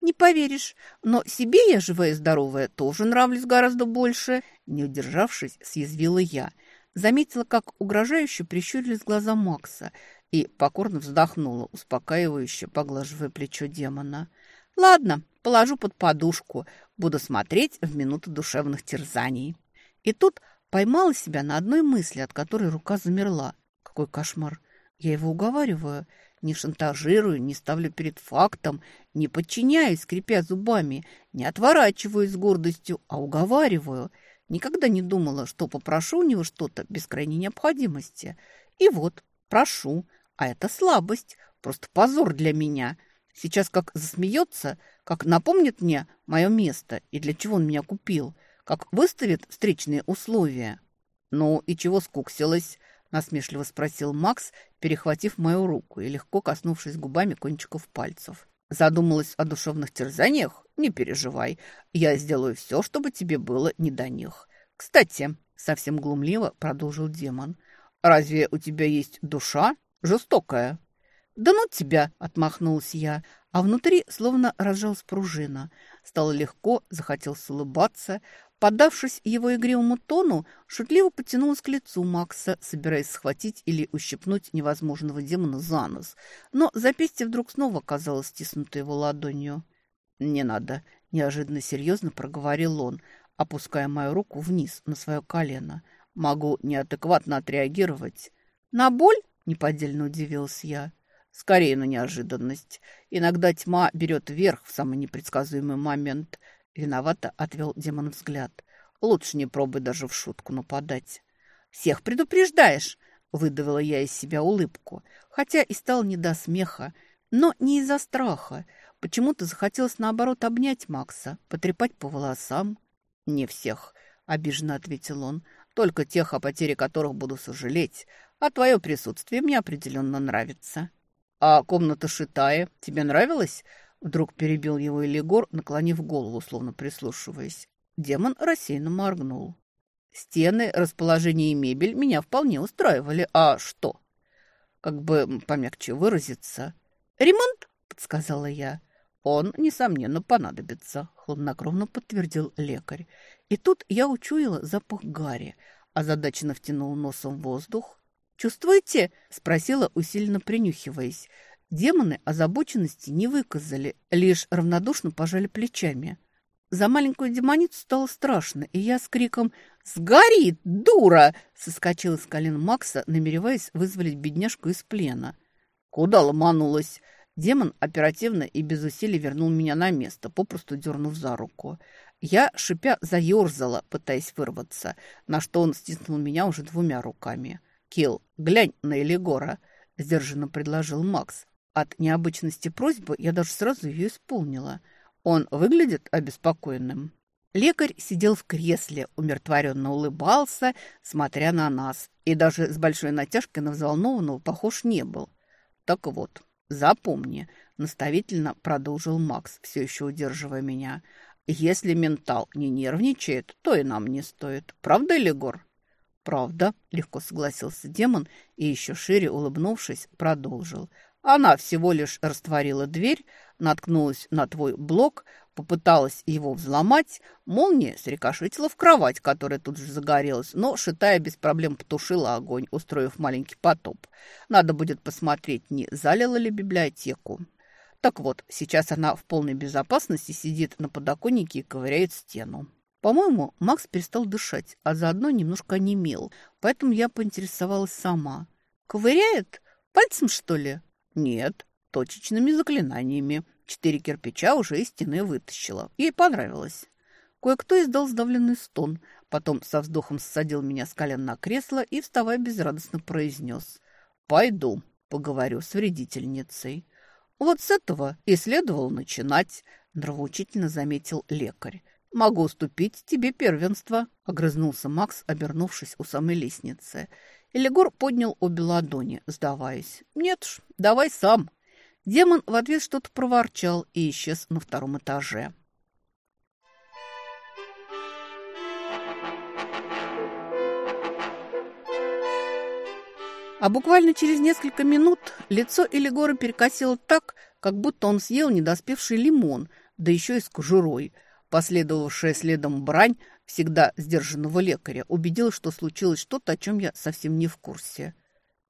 Не поверишь, но себе я живая и здоровая тоже нравлюсь гораздо больше. Не удержавшись, съязвила я. Заметила, как угрожающе прищурились глаза Макса и покорно вздохнула, успокаивающе поглаживая плечо демона. «Ладно, положу под подушку, буду смотреть в минуты душевных терзаний». И тут поймала себя на одной мысли, от которой рука замерла. Какой кошмар! Я его уговариваю – не шантажирую, не ставлю перед фактом, не подчиняюсь, скрипя зубами, не отворачиваюсь с гордостью, а уговариваю. Никогда не думала, что попрошу у него что-то без крайней необходимости. И вот, прошу, а это слабость, просто позор для меня. Сейчас как засмеется, как напомнит мне мое место и для чего он меня купил, как выставит встречные условия. Ну и чего скуксилась? насмешливо спросил Макс, перехватив мою руку и легко коснувшись губами кончиков пальцев. Задумалась о душевных терзаниях? Не переживай. Я сделаю все, чтобы тебе было не до них. «Кстати», — совсем глумливо продолжил демон, «разве у тебя есть душа жестокая?» «Да ну тебя!» – отмахнулась я, а внутри словно разжалась пружина. Стало легко, захотелось улыбаться. Поддавшись его игривому тону, шутливо потянулась к лицу Макса, собираясь схватить или ущипнуть невозможного демона за нос. Но запястье вдруг снова оказалось стиснуто его ладонью. «Не надо», – неожиданно серьезно проговорил он, опуская мою руку вниз на свое колено. «Могу неадекватно отреагировать». «На боль?» – неподдельно удивился я. Скорее на неожиданность. Иногда тьма берет верх в самый непредсказуемый момент. Виновато отвел демон взгляд. Лучше не пробуй даже в шутку нападать. «Всех предупреждаешь!» Выдавила я из себя улыбку, хотя и стал не до смеха, но не из-за страха. Почему-то захотелось, наоборот, обнять Макса, потрепать по волосам. «Не всех», — обиженно ответил он, — «только тех, о потере которых буду сожалеть, а твое присутствие мне определенно нравится». «А комната Шитая тебе нравилась?» Вдруг перебил его Элигор, наклонив голову, словно прислушиваясь. Демон рассеянно моргнул. «Стены, расположение и мебель меня вполне устраивали. А что?» Как бы помягче выразиться. «Ремонт?» — подсказала я. «Он, несомненно, понадобится», — хладнокровно подтвердил лекарь. И тут я учуяла запах гари, озадаченно втянул носом воздух, «Чувствуете?» – спросила, усиленно принюхиваясь. Демоны озабоченности не выказали, лишь равнодушно пожали плечами. За маленькую демоницу стало страшно, и я с криком «Сгорит, дура!» соскочила с колен Макса, намереваясь вызволить бедняжку из плена. «Куда ломанулась?» Демон оперативно и без усилий вернул меня на место, попросту дернув за руку. Я, шипя, заерзала, пытаясь вырваться, на что он стиснул меня уже двумя руками. «Килл, глянь на Элигора», – сдержанно предложил Макс. От необычности просьбы я даже сразу ее исполнила. Он выглядит обеспокоенным. Лекарь сидел в кресле, умиротворенно улыбался, смотря на нас, и даже с большой натяжкой на взволнованного похож не был. «Так вот, запомни», – наставительно продолжил Макс, все еще удерживая меня, – «если ментал не нервничает, то и нам не стоит. Правда, Легор?» «Правда», — легко согласился демон и еще шире улыбнувшись, продолжил. «Она всего лишь растворила дверь, наткнулась на твой блок, попыталась его взломать, молния срикошетила в кровать, которая тут же загорелась, но, шитая, без проблем потушила огонь, устроив маленький потоп. Надо будет посмотреть, не залила ли библиотеку. Так вот, сейчас она в полной безопасности сидит на подоконнике и ковыряет стену. По-моему, Макс перестал дышать, а заодно немножко онемел, поэтому я поинтересовалась сама. «Ковыряет? Пальцем, что ли?» «Нет, точечными заклинаниями. Четыре кирпича уже из стены вытащила. Ей понравилось». Кое-кто издал сдавленный стон, потом со вздохом ссадил меня с колен на кресло и, вставая, безрадостно произнес. «Пойду, поговорю с вредительницей». «Вот с этого и следовало начинать», – нравоучительно заметил лекарь. «Могу уступить тебе первенство», — огрызнулся Макс, обернувшись у самой лестницы. Элигор поднял обе ладони, сдаваясь. «Нет ж, давай сам». Демон в ответ что-то проворчал и исчез на втором этаже. А буквально через несколько минут лицо Элигора перекосило так, как будто он съел недоспевший лимон, да еще и с кожурой – Последовавшая следом брань всегда сдержанного лекаря убедила, что случилось что-то, о чем я совсем не в курсе.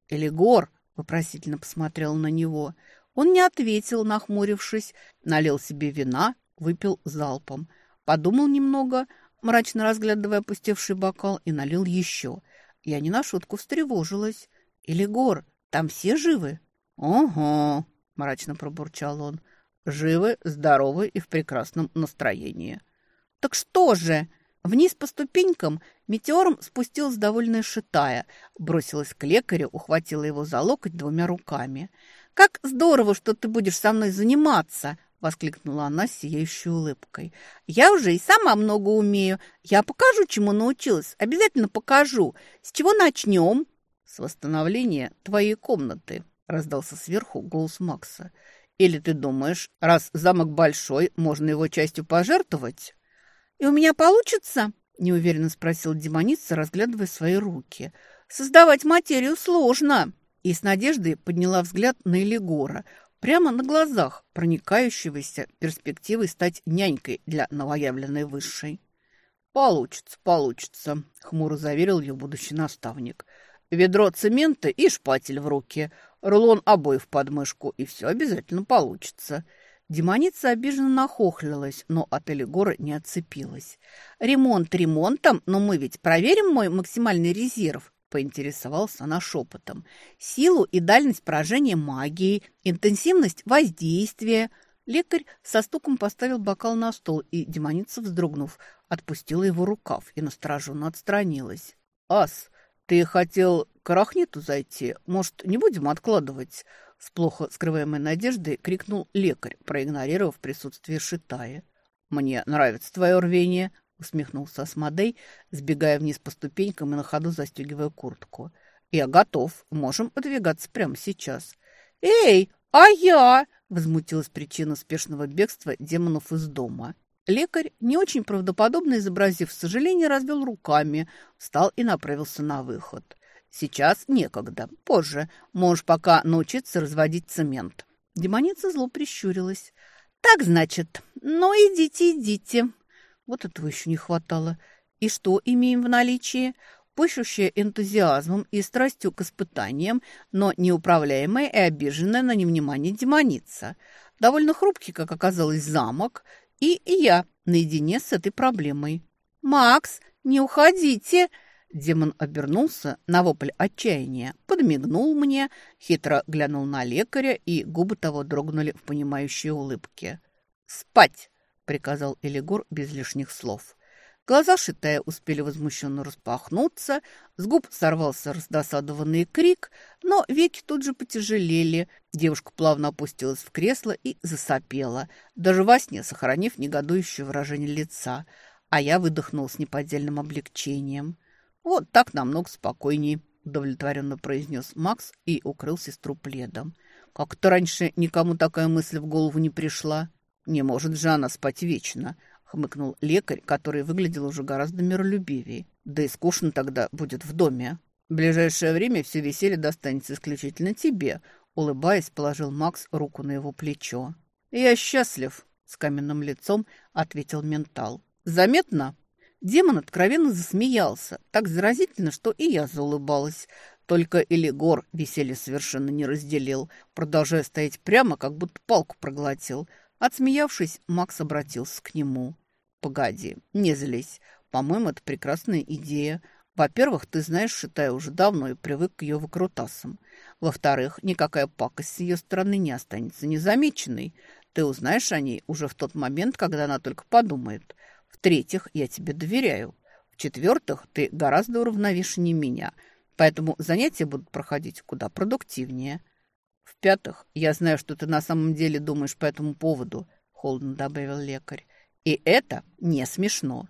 «Элигор!» – вопросительно посмотрел на него. Он не ответил, нахмурившись, налил себе вина, выпил залпом. Подумал немного, мрачно разглядывая опустевший бокал, и налил еще. Я не на шутку встревожилась. «Элигор, там все живы?» «Ого!» – мрачно пробурчал он. Живы, здоровы и в прекрасном настроении. «Так что же?» Вниз по ступенькам метеором спустилась довольная шитая, бросилась к лекарю, ухватила его за локоть двумя руками. «Как здорово, что ты будешь со мной заниматься!» — воскликнула она сияющей улыбкой. «Я уже и сама много умею. Я покажу, чему научилась. Обязательно покажу. С чего начнем?» «С восстановления твоей комнаты», — раздался сверху голос Макса. Или ты думаешь, раз замок большой, можно его частью пожертвовать?» «И у меня получится?» – неуверенно спросил демоница, разглядывая свои руки. «Создавать материю сложно!» И с надеждой подняла взгляд на Элигора, прямо на глазах проникающегося перспективой стать нянькой для новоявленной высшей. «Получится, получится», — хмуро заверил ее будущий наставник. «Ведро цемента и шпатель в руки, рулон обоев под мышку, и все обязательно получится». Демоница обиженно нахохлилась, но от Элигора не отцепилась. «Ремонт ремонтом, но мы ведь проверим мой максимальный резерв», поинтересовался она шепотом. «Силу и дальность поражения магией, интенсивность воздействия». Лекарь со стуком поставил бокал на стол, и демоница, вздрогнув, отпустила его рукав и настороженно отстранилась. «Ас, ты хотел к Арахниту зайти? Может, не будем откладывать?» С плохо скрываемой надеждой крикнул лекарь, проигнорировав присутствие Шитая. «Мне нравится твое рвение», — усмехнулся Асмодей, сбегая вниз по ступенькам и на ходу застегивая куртку. «Я готов. Можем подвигаться прямо сейчас». «Эй, а я?» — возмутилась причина спешного бегства демонов из дома. Лекарь, не очень правдоподобно изобразив сожаление, развел руками, встал и направился на выход. Сейчас некогда. Позже. Можешь пока научиться разводить цемент». Демоница зло прищурилась. «Так, значит. Ну, идите, идите». Вот этого еще не хватало. И что имеем в наличии? Пышущая энтузиазмом и страстью к испытаниям, но неуправляемая и обиженная на невнимание демоница. Довольно хрупкий, как оказалось, замок. И я наедине с этой проблемой. «Макс, не уходите!» Демон обернулся на вопль отчаяния, подмигнул мне, хитро глянул на лекаря, и губы того дрогнули в понимающей улыбке. «Спать!» — приказал Элигор без лишних слов. Глаза шитая успели возмущенно распахнуться, с губ сорвался раздосадованный крик, но веки тут же потяжелели. Девушка плавно опустилась в кресло и засопела, даже во сне сохранив негодующее выражение лица, а я выдохнул с неподдельным облегчением. «Вот так намного спокойнее», – удовлетворенно произнес Макс и укрыл сестру пледом. «Как-то раньше никому такая мысль в голову не пришла. Не может же она спать вечно», – хмыкнул лекарь, который выглядел уже гораздо миролюбивее. «Да и скучно тогда будет в доме. В ближайшее время все веселье достанется исключительно тебе», – улыбаясь, положил Макс руку на его плечо. «Я счастлив», – с каменным лицом ответил ментал. «Заметно?» Демон откровенно засмеялся, так заразительно, что и я заулыбалась. Только Элигор веселье совершенно не разделил, продолжая стоять прямо, как будто палку проглотил. Отсмеявшись, Макс обратился к нему. «Погоди, не злись. По-моему, это прекрасная идея. Во-первых, ты знаешь Шитая уже давно и привык к ее выкрутасам. Во-вторых, никакая пакость с ее стороны не останется незамеченной. Ты узнаешь о ней уже в тот момент, когда она только подумает. В-третьих, я тебе доверяю. В-четвертых, ты гораздо уравновешеннее меня, поэтому занятия будут проходить куда продуктивнее. В-пятых, я знаю, что ты на самом деле думаешь по этому поводу, холодно добавил лекарь. И это не смешно.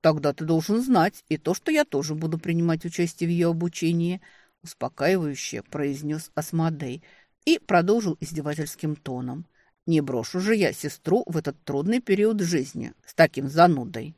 Тогда ты должен знать и то, что я тоже буду принимать участие в ее обучении, успокаивающе произнес Асмодей и продолжил издевательским тоном. Не брошу же я сестру в этот трудный период жизни с таким занудой.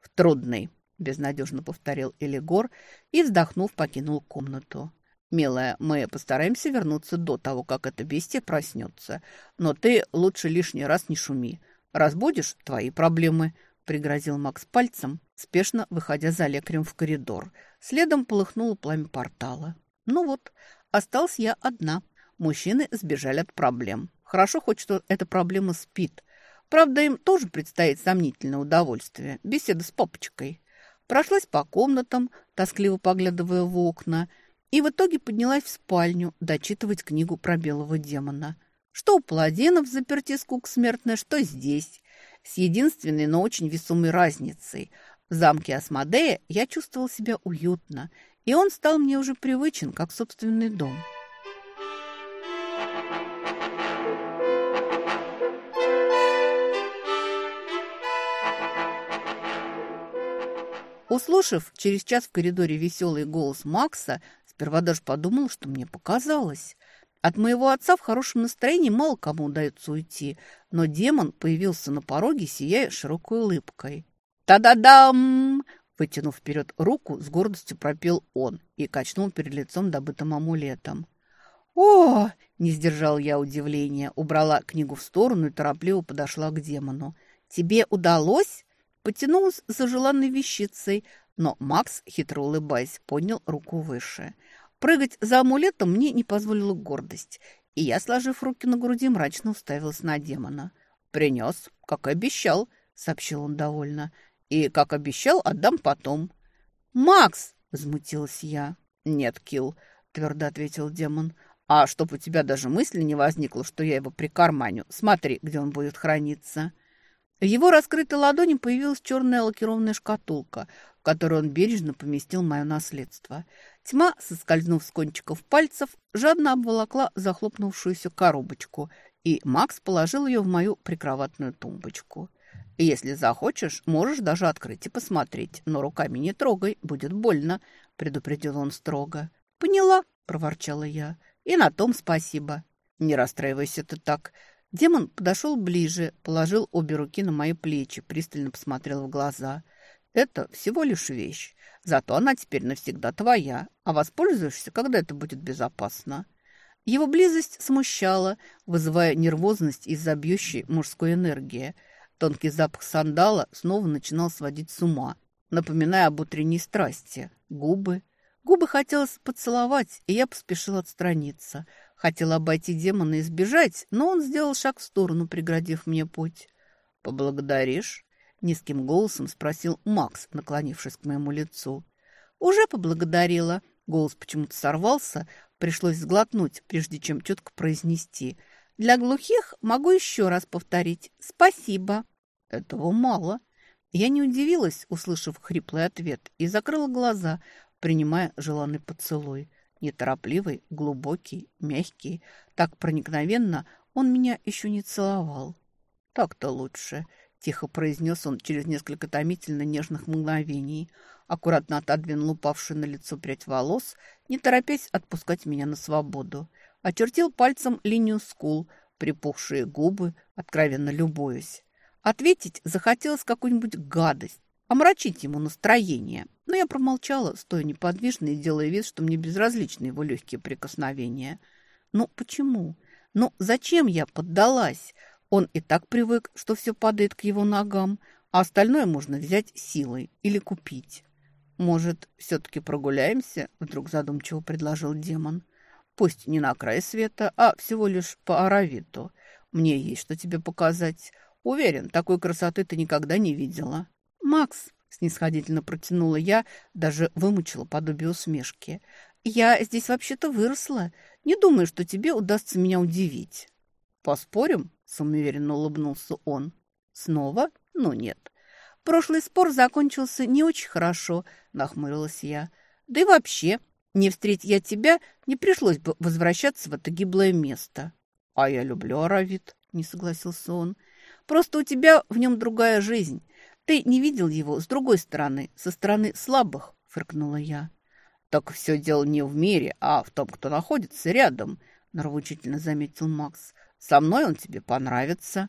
В трудный, безнадежно повторил Элигор и, вздохнув, покинул комнату. «Милая, мы постараемся вернуться до того, как это бестие проснется. Но ты лучше лишний раз не шуми. Разбудишь – твои проблемы», – пригрозил Макс пальцем, спешно выходя за лекарем в коридор. Следом полыхнуло пламя портала. «Ну вот, осталась я одна. Мужчины сбежали от проблем. Хорошо хоть, что эта проблема спит. Правда, им тоже предстоит сомнительное удовольствие – беседа с папочкой. Прошлась по комнатам, тоскливо поглядывая в окна, и в итоге поднялась в спальню дочитывать книгу про белого демона. Что у паладинов заперти скук смертная, что здесь. С единственной, но очень весомой разницей. В замке Асмодея я чувствовал себя уютно, и он стал мне уже привычен, как собственный дом. Услышав через час в коридоре веселый голос Макса, сперва даже подумал, что мне показалось. От моего отца в хорошем настроении мало кому удается уйти, но демон появился на пороге, сияя широкой улыбкой. «Та-да-дам!» – Вытянув вперед руку, с гордостью пропел он и качнул перед лицом добытым амулетом. «О!» – не сдержал я удивления, убрала книгу в сторону и торопливо подошла к демону. «Тебе удалось?» Потянулась за желанной вещицей, но Макс, хитро улыбаясь, поднял руку выше. Прыгать за амулетом мне не позволила гордость, и я, сложив руки на груди, мрачно уставилась на демона. «Принес, как и обещал», — сообщил он довольно. «И, как обещал, отдам потом». «Макс!» — возмутилась я. «Нет, Килл», — твердо ответил демон. «А чтоб у тебя даже мысли не возникло, что я его прикарманю, смотри, где он будет храниться». В его раскрытой ладони появилась черная лакированная шкатулка, в которую он бережно поместил мое наследство. Тьма, соскользнув с кончиков пальцев, жадно обволокла захлопнувшуюся коробочку, и Макс положил ее в мою прикроватную тумбочку. «Если захочешь, можешь даже открыть и посмотреть, но руками не трогай, будет больно», — предупредил он строго. «Поняла», — проворчала я, — «и на том спасибо». «Не расстраивайся ты так», Демон подошел ближе, положил обе руки на мои плечи, пристально посмотрел в глаза. «Это всего лишь вещь. Зато она теперь навсегда твоя, а воспользуешься, когда это будет безопасно». Его близость смущала, вызывая нервозность из-за бьющей мужской энергии. Тонкий запах сандала снова начинал сводить с ума, напоминая об утренней страсти. Губы. Губы хотелось поцеловать, и я поспешил отстраниться – Хотела обойти демона и сбежать, но он сделал шаг в сторону, преградив мне путь. «Поблагодаришь?» — низким голосом спросил Макс, наклонившись к моему лицу. «Уже поблагодарила». Голос почему-то сорвался, пришлось сглотнуть, прежде чем четко произнести. «Для глухих могу еще раз повторить. Спасибо». «Этого мало». Я не удивилась, услышав хриплый ответ, и закрыла глаза, принимая желанный поцелуй. Неторопливый, глубокий, мягкий. Так проникновенно он меня еще не целовал. «Так-то лучше», — тихо произнес он через несколько томительно нежных мгновений. Аккуратно отодвинул упавшую на лицо прядь волос, не торопясь отпускать меня на свободу. Очертил пальцем линию скул, припухшие губы, откровенно любуясь. Ответить захотелось какую-нибудь гадость, омрачить ему настроение. Но я промолчала, стоя неподвижно и делая вид, что мне безразличны его легкие прикосновения. Ну, почему? Ну, зачем я поддалась? Он и так привык, что все падает к его ногам, а остальное можно взять силой или купить. «Может, все-таки прогуляемся?» – вдруг задумчиво предложил демон. «Пусть не на край света, а всего лишь по Аравиту. Мне есть что тебе показать. Уверен, такой красоты ты никогда не видела». «Макс», — снисходительно протянула я, даже вымучила подобие усмешки, «я здесь вообще-то выросла. Не думаю, что тебе удастся меня удивить». «Поспорим?» — самоуверенно улыбнулся он. «Снова? Ну нет. Прошлый спор закончился не очень хорошо», — нахмурилась я. «Да и вообще, не встреть я тебя, не пришлось бы возвращаться в это гиблое место». «А я люблю Аравит», — не согласился он. «Просто у тебя в нем другая жизнь. «Ты не видел его с другой стороны, со стороны слабых?» – фыркнула я. «Так все дело не в мире, а в том, кто находится рядом», – нравоучительно заметил Макс. «Со мной он тебе понравится».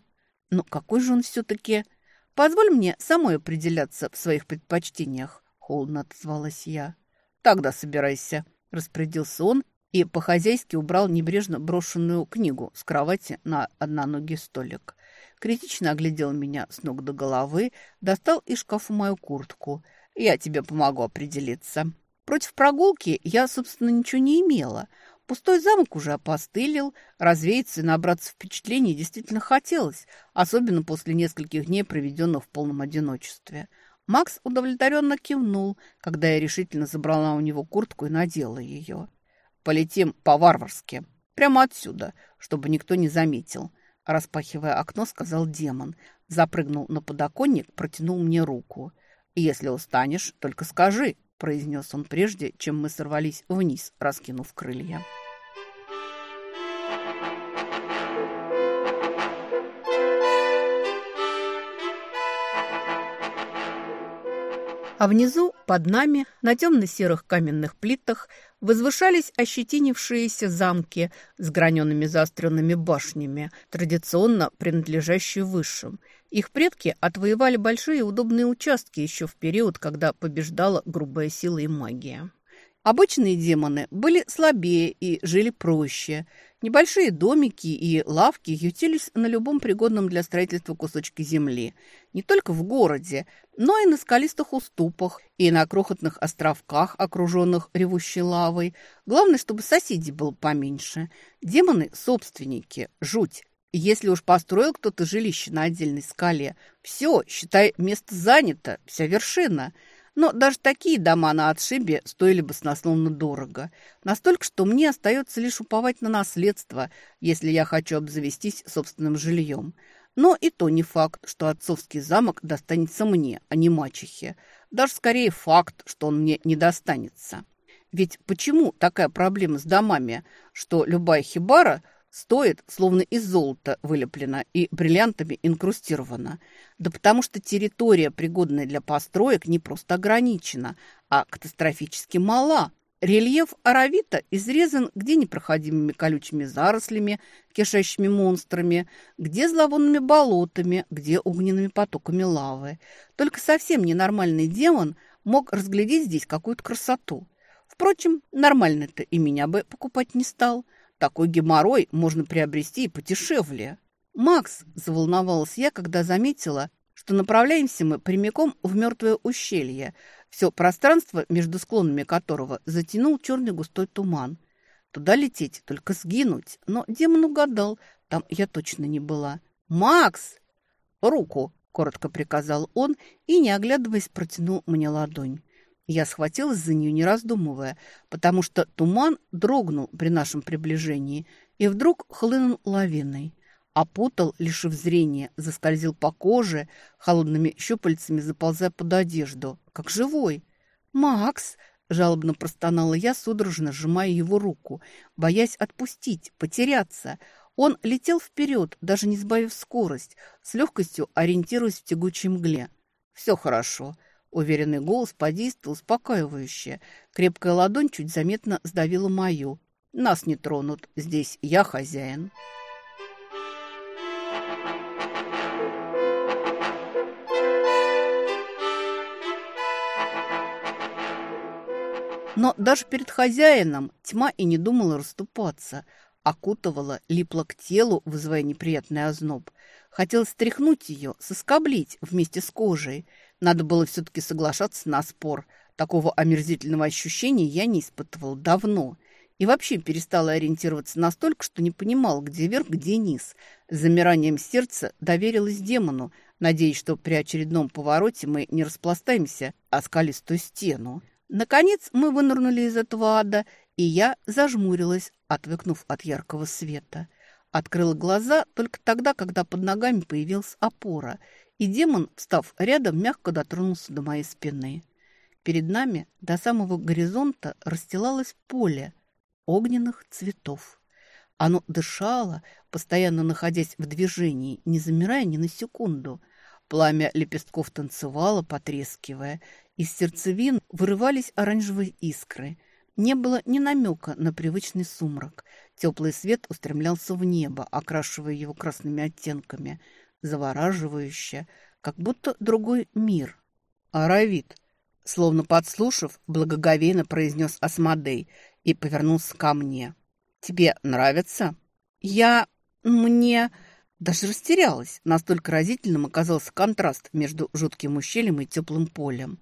«Ну, какой же он все-таки...» «Позволь мне самой определяться в своих предпочтениях», – холодно отозвалась я. «Тогда собирайся», – распорядился он и по-хозяйски убрал небрежно брошенную книгу с кровати на одноногий столик критично оглядел меня с ног до головы, достал из шкафа мою куртку. «Я тебе помогу определиться». Против прогулки я, собственно, ничего не имела. Пустой замок уже опостылил, развеяться и набраться впечатлений действительно хотелось, особенно после нескольких дней, проведенных в полном одиночестве. Макс удовлетворенно кивнул, когда я решительно забрала у него куртку и надела ее. «Полетим по-варварски, прямо отсюда, чтобы никто не заметил. Распахивая окно, сказал демон. Запрыгнул на подоконник, протянул мне руку. «Если устанешь, только скажи», – произнес он прежде, чем мы сорвались вниз, раскинув крылья. А внизу, под нами, на темно-серых каменных плитах, возвышались ощетинившиеся замки с граненными заостренными башнями, традиционно принадлежащие высшим. Их предки отвоевали большие удобные участки еще в период, когда побеждала грубая сила и магия. Обычные демоны были слабее и жили проще. Небольшие домики и лавки ютились на любом пригодном для строительства кусочке земли. Не только в городе, но и на скалистых уступах, и на крохотных островках, окруженных ревущей лавой. Главное, чтобы соседей было поменьше. Демоны – собственники, жуть. Если уж построил кто-то жилище на отдельной скале, все, считай, место занято, вся вершина – но даже такие дома на отшибе стоили бы снословно дорого. Настолько, что мне остается лишь уповать на наследство, если я хочу обзавестись собственным жильем. Но и то не факт, что отцовский замок достанется мне, а не мачехе. Даже скорее факт, что он мне не достанется. Ведь почему такая проблема с домами, что любая хибара – Стоит, словно из золота вылеплена и бриллиантами инкрустирована. Да потому что территория, пригодная для построек, не просто ограничена, а катастрофически мала. Рельеф Аравита изрезан где непроходимыми колючими зарослями, кишащими монстрами, где зловонными болотами, где огненными потоками лавы. Только совсем ненормальный демон мог разглядеть здесь какую-то красоту. Впрочем, нормально-то и меня бы покупать не стал – такой геморрой можно приобрести и подешевле. «Макс!» – заволновалась я, когда заметила, что направляемся мы прямиком в мертвое ущелье, все пространство, между склонами которого затянул черный густой туман. Туда лететь, только сгинуть. Но демон угадал, там я точно не была. «Макс!» «Руку!» – коротко приказал он и, не оглядываясь, протянул мне ладонь. Я схватилась за нее, не раздумывая, потому что туман дрогнул при нашем приближении и вдруг хлынул лавиной. Опутал, лишив зрения, заскользил по коже, холодными щупальцами заползая под одежду, как живой. «Макс!» – жалобно простонала я, судорожно сжимая его руку, боясь отпустить, потеряться. Он летел вперед, даже не сбавив скорость, с легкостью ориентируясь в тягучей мгле. «Все хорошо». Уверенный голос подействовал успокаивающе. Крепкая ладонь чуть заметно сдавила мою. «Нас не тронут. Здесь я хозяин». Но даже перед хозяином тьма и не думала расступаться. Окутывала, липла к телу, вызывая неприятный озноб. Хотелось стряхнуть ее, соскоблить вместе с кожей – надо было все-таки соглашаться на спор. Такого омерзительного ощущения я не испытывал давно. И вообще перестала ориентироваться настолько, что не понимал, где верх, где низ. С замиранием сердца доверилась демону, надеясь, что при очередном повороте мы не распластаемся, а скалистую стену. Наконец мы вынырнули из этого ада, и я зажмурилась, отвыкнув от яркого света. Открыла глаза только тогда, когда под ногами появилась опора – и демон, встав рядом, мягко дотронулся до моей спины. Перед нами до самого горизонта расстилалось поле огненных цветов. Оно дышало, постоянно находясь в движении, не замирая ни на секунду. Пламя лепестков танцевало, потрескивая. Из сердцевин вырывались оранжевые искры. Не было ни намека на привычный сумрак. Теплый свет устремлялся в небо, окрашивая его красными оттенками – завораживающе, как будто другой мир. «Аравит!» Словно подслушав, благоговейно произнес Асмодей и повернулся ко мне. «Тебе нравится?» «Я... мне...» Даже растерялась. Настолько разительным оказался контраст между жутким ущельем и теплым полем.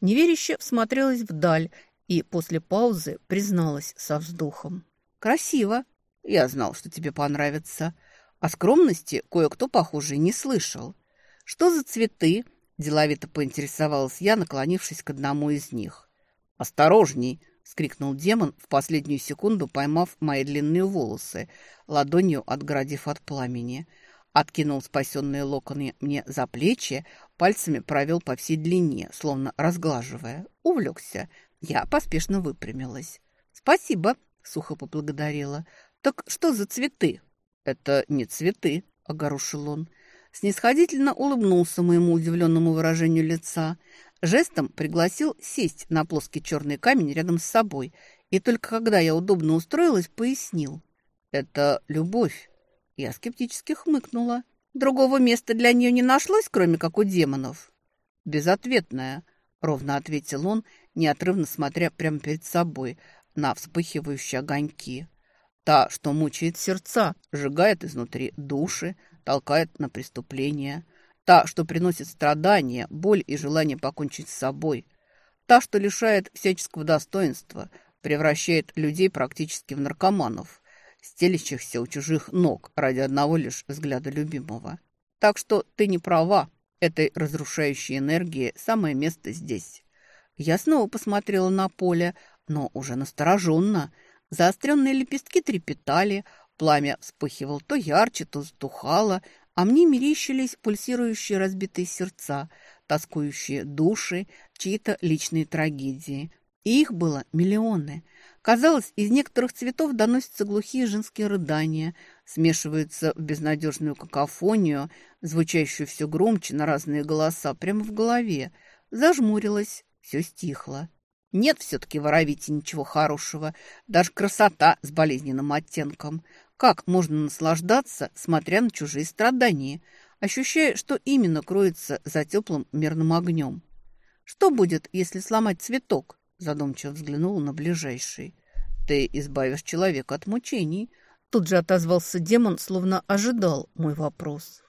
Неверяще всмотрелась вдаль и после паузы призналась со вздохом. «Красиво. Я знал, что тебе понравится. О скромности кое-кто, похоже, не слышал. «Что за цветы?» – деловито поинтересовалась я, наклонившись к одному из них. «Осторожней!» – скрикнул демон, в последнюю секунду поймав мои длинные волосы, ладонью отгородив от пламени. Откинул спасенные локоны мне за плечи, пальцами провел по всей длине, словно разглаживая. Увлекся. Я поспешно выпрямилась. «Спасибо», – сухо поблагодарила. «Так что за цветы?» «Это не цветы», — огорушил он. Снисходительно улыбнулся моему удивленному выражению лица. Жестом пригласил сесть на плоский черный камень рядом с собой. И только когда я удобно устроилась, пояснил. «Это любовь». Я скептически хмыкнула. Другого места для нее не нашлось, кроме как у демонов?» «Безответная», — ровно ответил он, неотрывно смотря прямо перед собой на вспыхивающие огоньки. «Та, что мучает сердца, сжигает изнутри души, толкает на преступления. Та, что приносит страдания, боль и желание покончить с собой. Та, что лишает всяческого достоинства, превращает людей практически в наркоманов, стелящихся у чужих ног ради одного лишь взгляда любимого. Так что ты не права, этой разрушающей энергии самое место здесь. Я снова посмотрела на поле, но уже настороженно. Заостренные лепестки трепетали, пламя вспыхивало то ярче, то затухало, а мне мерещились пульсирующие разбитые сердца, тоскующие души, чьи-то личные трагедии. И их было миллионы. Казалось, из некоторых цветов доносятся глухие женские рыдания, смешиваются в безнадежную какофонию, звучащую все громче на разные голоса, прямо в голове. Зажмурилась, все стихло. Нет все-таки в Аравите ничего хорошего, даже красота с болезненным оттенком. Как можно наслаждаться, смотря на чужие страдания, ощущая, что именно кроется за теплым мирным огнем? Что будет, если сломать цветок? Задумчиво взглянула на ближайший. Ты избавишь человека от мучений. Тут же отозвался демон, словно ожидал мой вопрос.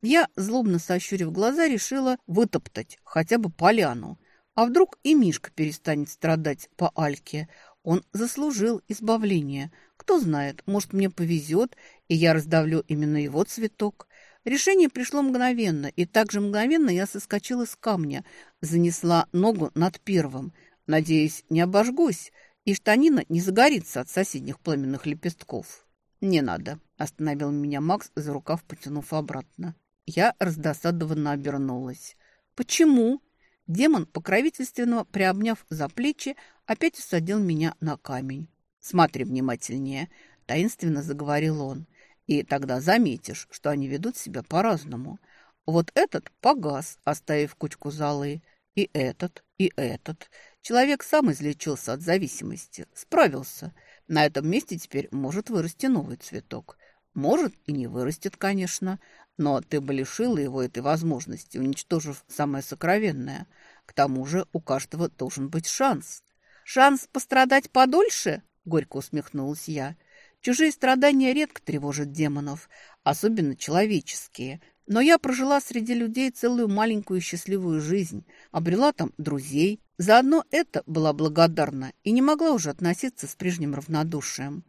Я, злобно сощурив глаза, решила вытоптать хотя бы поляну. А вдруг и Мишка перестанет страдать по Альке? Он заслужил избавление. Кто знает, может, мне повезет, и я раздавлю именно его цветок. Решение пришло мгновенно, и также мгновенно я соскочила с камня, занесла ногу над первым. Надеюсь, не обожгусь, и штанина не загорится от соседних пламенных лепестков. «Не надо», – остановил меня Макс, за рукав потянув обратно. Я раздосадованно обернулась. «Почему?» Демон, покровительственно приобняв за плечи, опять усадил меня на камень. «Смотри внимательнее», – таинственно заговорил он. «И тогда заметишь, что они ведут себя по-разному. Вот этот погас, оставив кучку золы, и этот, и этот. Человек сам излечился от зависимости, справился. На этом месте теперь может вырасти новый цветок. Может и не вырастет, конечно, но ты бы лишила его этой возможности, уничтожив самое сокровенное. К тому же у каждого должен быть шанс. «Шанс пострадать подольше?» – горько усмехнулась я. «Чужие страдания редко тревожат демонов, особенно человеческие. Но я прожила среди людей целую маленькую счастливую жизнь, обрела там друзей. Заодно это была благодарна и не могла уже относиться с прежним равнодушием».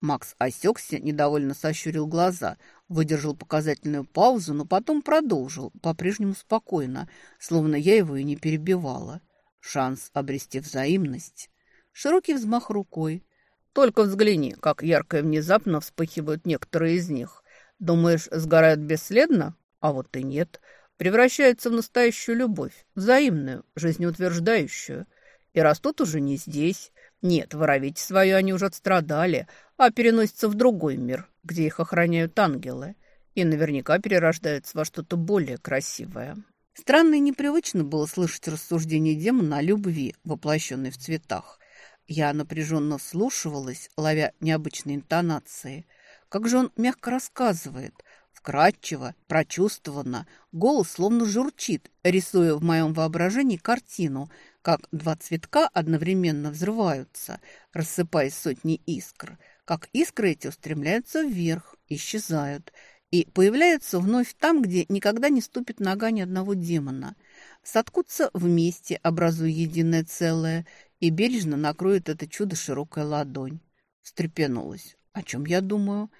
Макс осекся, недовольно сощурил глаза, выдержал показательную паузу, но потом продолжил, по-прежнему спокойно, словно я его и не перебивала. Шанс обрести взаимность. Широкий взмах рукой. Только взгляни, как ярко и внезапно вспыхивают некоторые из них. Думаешь, сгорают бесследно? А вот и нет. Превращаются в настоящую любовь, взаимную, жизнеутверждающую. И растут уже не здесь. Нет, воровить свое они уже отстрадали, а переносятся в другой мир, где их охраняют ангелы, и наверняка перерождаются во что-то более красивое. Странно и непривычно было слышать рассуждения демона о любви, воплощенной в цветах. Я напряженно вслушивалась, ловя необычные интонации. Как же он мягко рассказывает, вкрадчиво, прочувствованно, голос словно журчит, рисуя в моем воображении картину, как два цветка одновременно взрываются, рассыпаясь сотни искр – как искры эти устремляются вверх, исчезают и появляются вновь там, где никогда не ступит нога ни одного демона. Соткутся вместе, образуя единое целое, и бережно накроет это чудо широкая ладонь. Встрепенулась. О чем я думаю?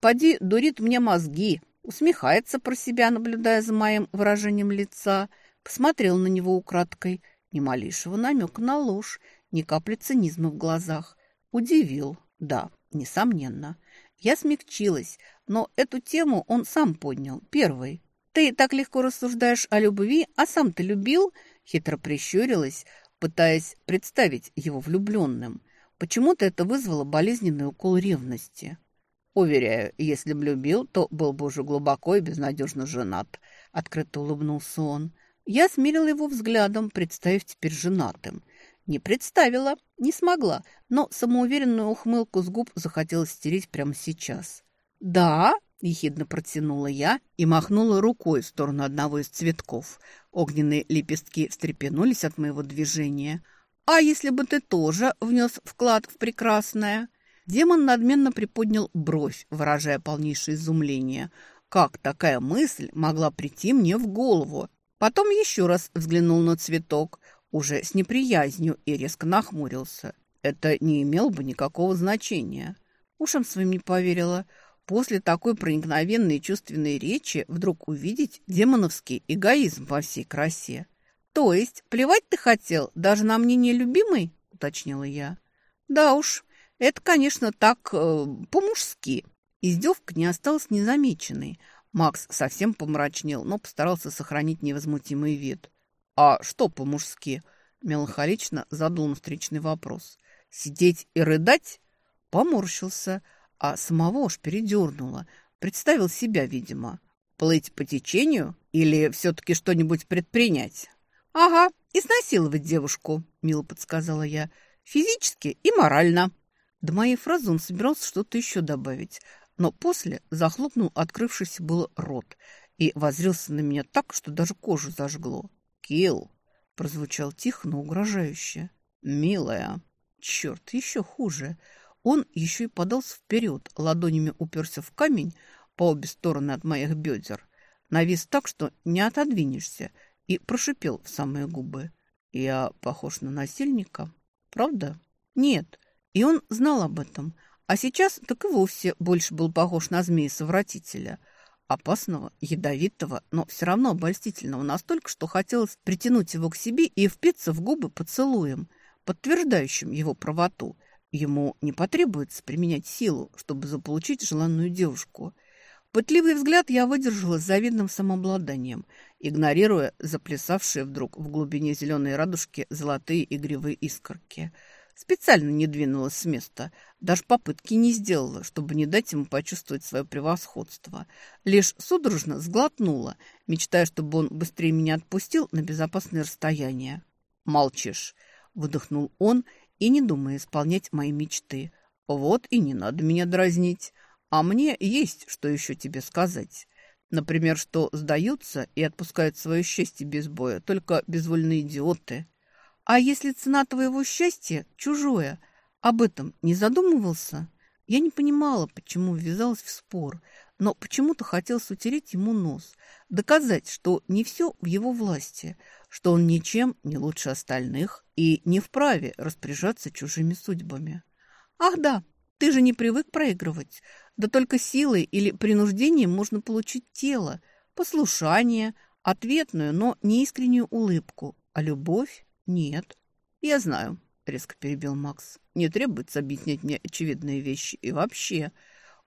Поди дурит мне мозги, усмехается про себя, наблюдая за моим выражением лица. Посмотрел на него украдкой. Ни малейшего намека на ложь, ни капли цинизма в глазах. Удивил, да, Несомненно. Я смягчилась, но эту тему он сам поднял, первый. «Ты так легко рассуждаешь о любви, а сам ты любил?» Хитро прищурилась, пытаясь представить его влюбленным. Почему-то это вызвало болезненный укол ревности. «Уверяю, если б любил, то был бы уже глубоко и безнадежно женат», — открыто улыбнулся он. Я смирила его взглядом, представив теперь женатым. Не представила, не смогла, но самоуверенную ухмылку с губ захотелось стереть прямо сейчас. «Да?» – ехидно протянула я и махнула рукой в сторону одного из цветков. Огненные лепестки встрепенулись от моего движения. «А если бы ты тоже внес вклад в прекрасное?» Демон надменно приподнял бровь, выражая полнейшее изумление. Как такая мысль могла прийти мне в голову? Потом еще раз взглянул на цветок, уже с неприязнью, и резко нахмурился. Это не имело бы никакого значения. Ушам своим не поверила. После такой проникновенной чувственной речи вдруг увидеть демоновский эгоизм во всей красе. «То есть плевать ты хотел даже на мнение любимой?» – уточнила я. «Да уж, это, конечно, так э, по-мужски. Издевка не осталась незамеченной. Макс совсем помрачнел, но постарался сохранить невозмутимый вид. «А что по-мужски?» – меланхолично задал на встречный вопрос. «Сидеть и рыдать?» Поморщился, а самого уж передернуло. Представил себя, видимо. Плыть по течению или все-таки что-нибудь предпринять? «Ага, изнасиловать девушку», – мило подсказала я. «Физически и морально». До моей фразы он собирался что-то еще добавить, но после захлопнул открывшийся был рот и возрился на меня так, что даже кожу зажгло. «Килл!» – прозвучал тихо, но угрожающе. «Милая!» Черт, еще хуже. Он еще и подался вперед, ладонями уперся в камень по обе стороны от моих бедер. Навис так, что не отодвинешься, и прошипел в самые губы. «Я похож на насильника? Правда?» «Нет, и он знал об этом. А сейчас так и вовсе больше был похож на змея-совратителя. Опасного, ядовитого, но все равно обольстительного настолько, что хотелось притянуть его к себе и впиться в губы поцелуем, подтверждающим его правоту. Ему не потребуется применять силу, чтобы заполучить желанную девушку. Пытливый взгляд я выдержала с завидным самообладанием, игнорируя заплясавшие вдруг в глубине зеленой радужки золотые игривые искорки – Специально не двинулась с места, даже попытки не сделала, чтобы не дать ему почувствовать свое превосходство. Лишь судорожно сглотнула, мечтая, чтобы он быстрее меня отпустил на безопасное расстояние. «Молчишь», — выдохнул он, и не думая исполнять мои мечты. «Вот и не надо меня дразнить. А мне есть что еще тебе сказать». Например, что сдаются и отпускают свое счастье без боя только безвольные идиоты. А если цена твоего счастья чужое, об этом не задумывался? Я не понимала, почему ввязалась в спор, но почему-то хотелось утереть ему нос, доказать, что не все в его власти, что он ничем не лучше остальных и не вправе распоряжаться чужими судьбами. Ах да, ты же не привык проигрывать. Да только силой или принуждением можно получить тело, послушание, ответную, но неискреннюю улыбку, а любовь «Нет». «Я знаю», — резко перебил Макс. «Не требуется объяснять мне очевидные вещи. И вообще...»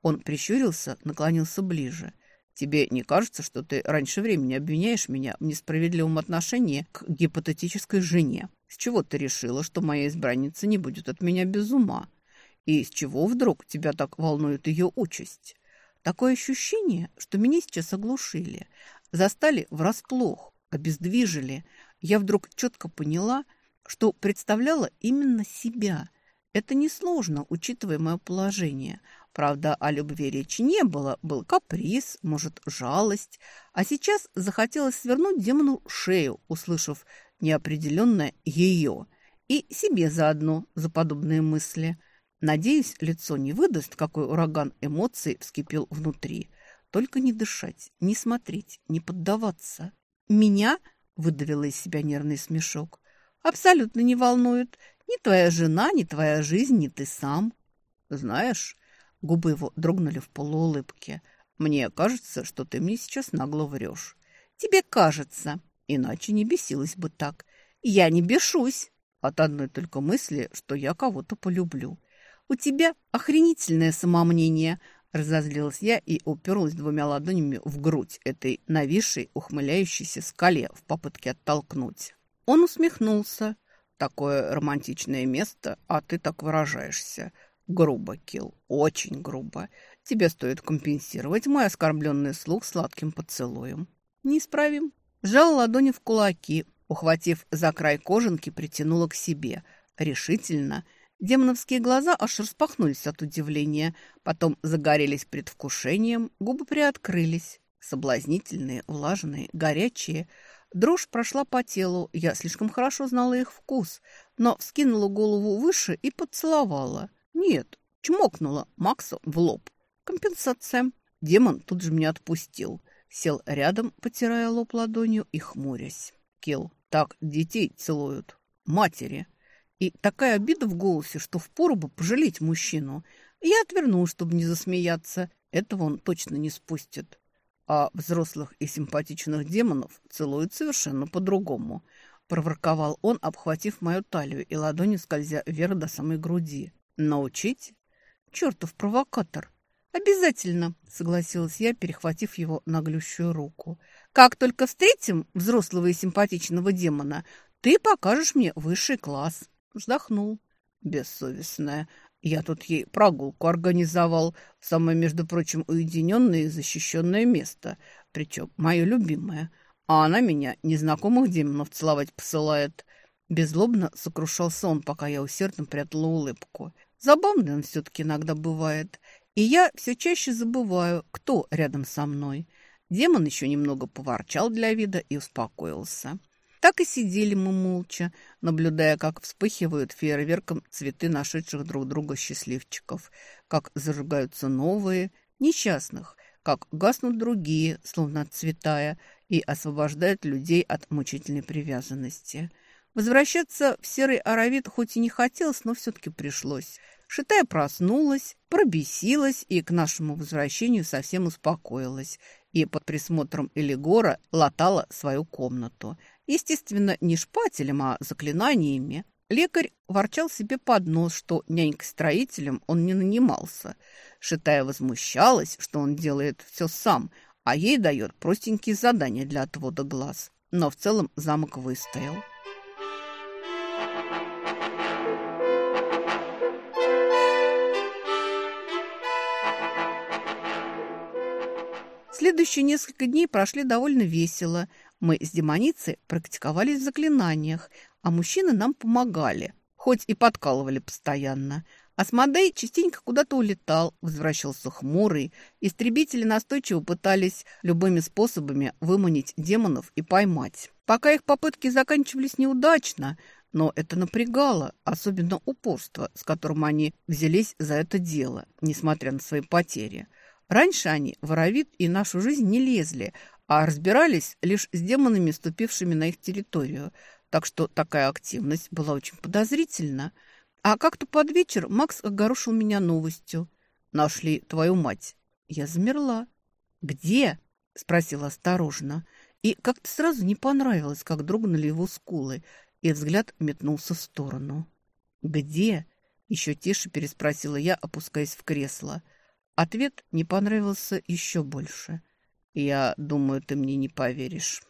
Он прищурился, наклонился ближе. «Тебе не кажется, что ты раньше времени обвиняешь меня в несправедливом отношении к гипотетической жене? С чего ты решила, что моя избранница не будет от меня без ума? И с чего вдруг тебя так волнует ее участь?» Такое ощущение, что меня сейчас оглушили, застали врасплох, обездвижили, я вдруг четко поняла, что представляла именно себя. Это несложно, учитывая мое положение. Правда, о любви речи не было. Был каприз, может, жалость. А сейчас захотелось свернуть демону шею, услышав неопределенное «ее». И себе заодно за подобные мысли. Надеюсь, лицо не выдаст, какой ураган эмоций вскипел внутри. Только не дышать, не смотреть, не поддаваться. Меня выдавила из себя нервный смешок. «Абсолютно не волнует. Ни твоя жена, ни твоя жизнь, ни ты сам». «Знаешь...» — губы его дрогнули в полуулыбке. «Мне кажется, что ты мне сейчас нагло врешь». «Тебе кажется. Иначе не бесилась бы так. Я не бешусь от одной только мысли, что я кого-то полюблю. У тебя охренительное самомнение», Разозлилась я и уперлась двумя ладонями в грудь этой нависшей, ухмыляющейся скале в попытке оттолкнуть. Он усмехнулся. «Такое романтичное место, а ты так выражаешься. Грубо, Килл, очень грубо. Тебе стоит компенсировать мой оскорбленный слух сладким поцелуем». «Неисправим». Сжал ладони в кулаки, ухватив за край кожанки, притянула к себе. Решительно – Демоновские глаза аж распахнулись от удивления, потом загорелись предвкушением, губы приоткрылись. Соблазнительные, влажные, горячие. Дрожь прошла по телу, я слишком хорошо знала их вкус, но вскинула голову выше и поцеловала. Нет, чмокнула Макса в лоб. Компенсация. Демон тут же меня отпустил. Сел рядом, потирая лоб ладонью и хмурясь. Кел, так детей целуют. Матери. И такая обида в голосе, что впору бы пожалеть мужчину. Я отвернул, чтобы не засмеяться. Этого он точно не спустит. А взрослых и симпатичных демонов целуют совершенно по-другому. Проворковал он, обхватив мою талию и ладонью скользя вверх до самой груди. Научить? Чертов провокатор. «Обязательно», — согласилась я, перехватив его наглющую руку. «Как только встретим взрослого и симпатичного демона, ты покажешь мне высший класс». Вздохнул. Бессовестная. Я тут ей прогулку организовал самое, между прочим, уединенное и защищенное место, причем мое любимое. А она меня незнакомых демонов целовать посылает. Безлобно сокрушался он, пока я усердно прятала улыбку. Забавный он все-таки иногда бывает. И я все чаще забываю, кто рядом со мной. Демон еще немного поворчал для вида и успокоился. Так и сидели мы молча, наблюдая, как вспыхивают фейерверком цветы нашедших друг друга счастливчиков, как зажигаются новые, несчастных, как гаснут другие, словно отцветая, и освобождают людей от мучительной привязанности. Возвращаться в серый аравит хоть и не хотелось, но все-таки пришлось. Шитая проснулась, пробесилась и к нашему возвращению совсем успокоилась и под присмотром Элигора латала свою комнату. Естественно, не шпателем, а заклинаниями. Лекарь ворчал себе под нос, что нянькой-строителем он не нанимался. Шитая возмущалась, что он делает все сам, а ей дает простенькие задания для отвода глаз. Но в целом замок выстоял. Следующие несколько дней прошли довольно весело. Мы с демоницей практиковались в заклинаниях, а мужчины нам помогали, хоть и подкалывали постоянно. Асмодей частенько куда-то улетал, возвращался хмурый. Истребители настойчиво пытались любыми способами выманить демонов и поймать. Пока их попытки заканчивались неудачно, но это напрягало, особенно упорство, с которым они взялись за это дело, несмотря на свои потери – Раньше они в и нашу жизнь не лезли, а разбирались лишь с демонами, ступившими на их территорию. Так что такая активность была очень подозрительна. А как-то под вечер Макс огорошил меня новостью. «Нашли твою мать». Я замерла. «Где?» – спросила осторожно. И как-то сразу не понравилось, как дрогнули его скулы, и взгляд метнулся в сторону. «Где?» – еще тише переспросила я, опускаясь в кресло – Ответ не понравился еще больше. «Я думаю, ты мне не поверишь».